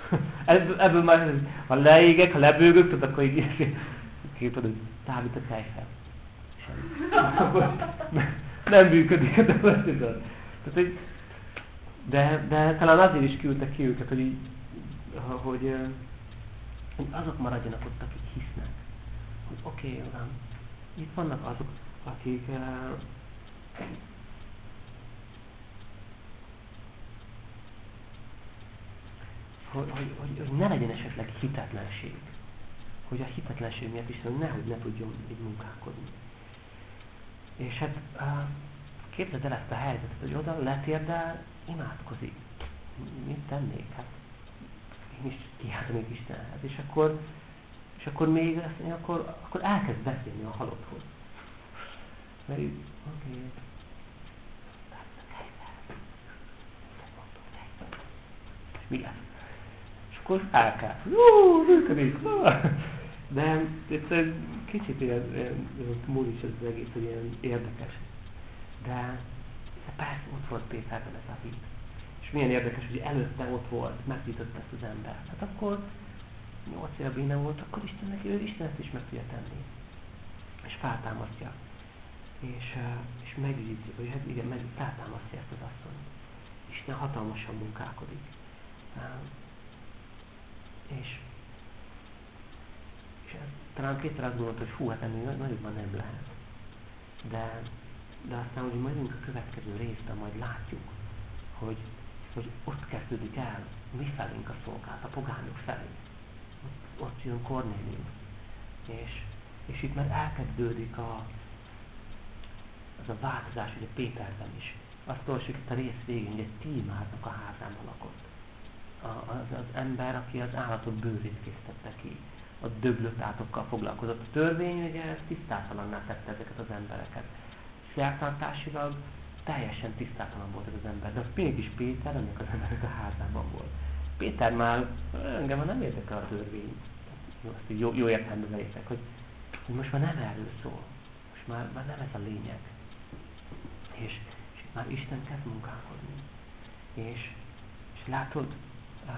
ebből, ebből már, ha leégek, ha lebőgök, tudod, akkor így hogy Dávid a fejfel. nem működik, de tudod. Tehát, hogy De, de talán azért is küldtek ki őket, hogy, így, hogy, hogy azok maradjanak ott, akik hisznek. Hogy oké, okay, itt vannak azok, akik hogy, hogy, hogy, hogy ne legyen esetleg hitetlenség. Hogy a hitetlenség miatt Isten nehogy ne tudjon így munkálkodni. És hát képzeld el ezt a helyzetet, hogy oda letérdel, imádkozik. Mit tennék? Hát én is kiáltanék Istenhez. És akkor, és akkor még azt akkor, akkor elkezd beszélni a halotthoz. Mert így, oké, okay. mi lesz? akkor AK. Jó, működik. De egyszerűen kicsit ilyen, ilyen, múlis ez az egész, hogy ilyen érdekes. De, persze ott volt Péterben ez a hit. És milyen érdekes, hogy előtte ott volt, megjutott ezt az ember. Hát akkor nyolc éve béne volt, akkor Isten neki, ő Istenet is meg tudja tenni. És feltámasztja. És, és megügyi, vagy hát igen, meg feltámasztja ezt az asszonyt. Isten hatalmasan munkálkodik. És, és talán Péter azt gondolta, hogy hú, hát ennél nagyobban nem lehet. De, de aztán, hogy megyünk a következő részben, majd látjuk, hogy, hogy ott kezdődik el mi felénk a szolgálat, a pogányok felé. Ott, ott jön Kornélius. És, és itt már elkezdődik a, az a változás, ugye Péterben is. Azt olvasjuk itt a rész végén, hogy egy tímárnak a házában lakott az, az ember, aki az állatok bőrét készítette ki. A döglött állatokkal foglalkozott. A törvény ugye tisztátalanná tette ezeket az embereket. Szertartásilag teljesen tisztátalan volt ez az ember, de mégis Péter ennek az emberek a házában volt. Péter már, engem már nem érdekel a törvény. Azt jó, jó értelemben értek, hogy, hogy most már nem erről szól. Most már, már nem ez a lényeg. És, és már Isten kezd munkálkodni. És, és látod, uh,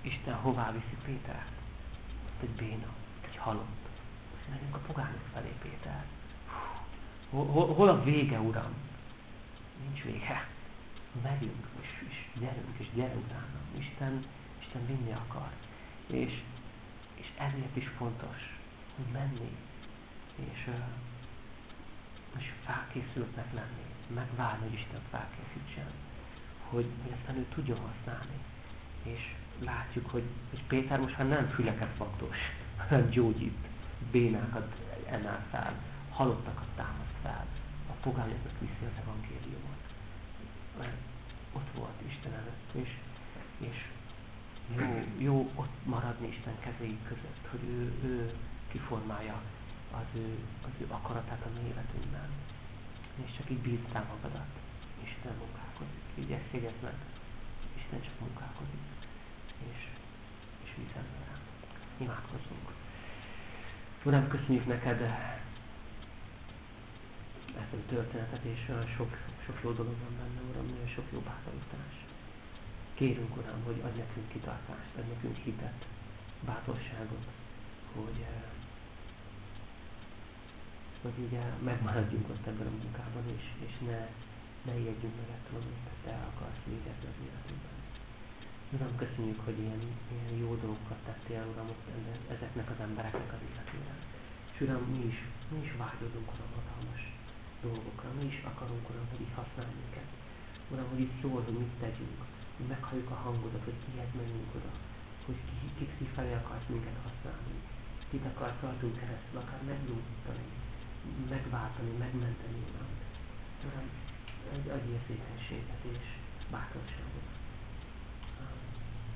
Isten hová viszi Pétert? Egy béna, egy halott. Most megyünk a pogányok felé, Péter. Hol, hol, a vége, Uram? Nincs vége. Megyünk, és, és gyerünk, és gyerünk utána. Isten, Isten vinni akar. És, és ezért is fontos, hogy menni, és, és felkészültnek lenni, megvárni, hogy Isten felkészítsen, hogy, hogy aztán ő tudjon használni és látjuk, hogy, hogy Péter most már nem füleket faktos, hanem gyógyít, bénákat emel fel, halottakat támaszt fel, a pogányoknak viszi az evangéliumot. Ott volt Isten előtt, és, és jó, jó ott maradni Isten kezei között, hogy ő, ő kiformálja az ő, az ő akaratát a mi életünkben. És csak így bíztál magadat. Isten munkálkodik. Így ezt meg. Isten csak munkálkodik és, és viszem rá. Imádkozzunk. Uram, köszönjük neked ezt a történetet, és sok, sok jó dolog van benne, Uram, nagyon sok jó bátorítás. Kérünk, Uram, hogy adj nekünk kitartást, adj nekünk hitet, bátorságot, hogy, eh, hogy ugye megmaradjunk ott ebben a munkában, és, és ne, ne ijedjünk meg ettől, amit te akarsz végezni az életünkben. Uram, köszönjük, hogy ilyen, ilyen jó dolgokat tettél, Uram, ezeknek az embereknek az életére. És Uram, mi is, mi is vágyodunk, Uram, hatalmas dolgokra. Mi is akarunk, Uram, hogy így használj minket. Uram, hogy itt szól, hogy mit tegyünk, hogy meghalljuk a hangodat, hogy kihez menjünk oda, hogy ki, kik felé akarsz minket használni. Kit akarsz rajtunk keresztül, akár meggyógyítani, megváltani, megmenteni, Uram. Uram, adj érzékenységet és bátorságot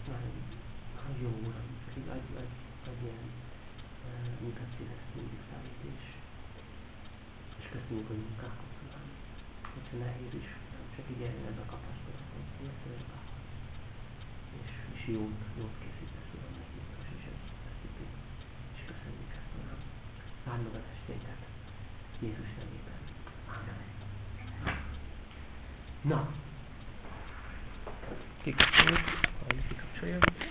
nagyon jó Uram, adj, adj, adj ilyen mutatszín ezt mindig felét, és, köszönjük, hogy munkálkodsz Uram. Hogyha nehéz is, csak így kapaszkodok, hogy egyszerűen kaphatsz. És, és jót, jót készítesz Uram nekünk, és ezt, ezt tudjuk. És köszönjük ezt Uram. Áld meg a testénket. Jézus nevében. Amen. Na, actually.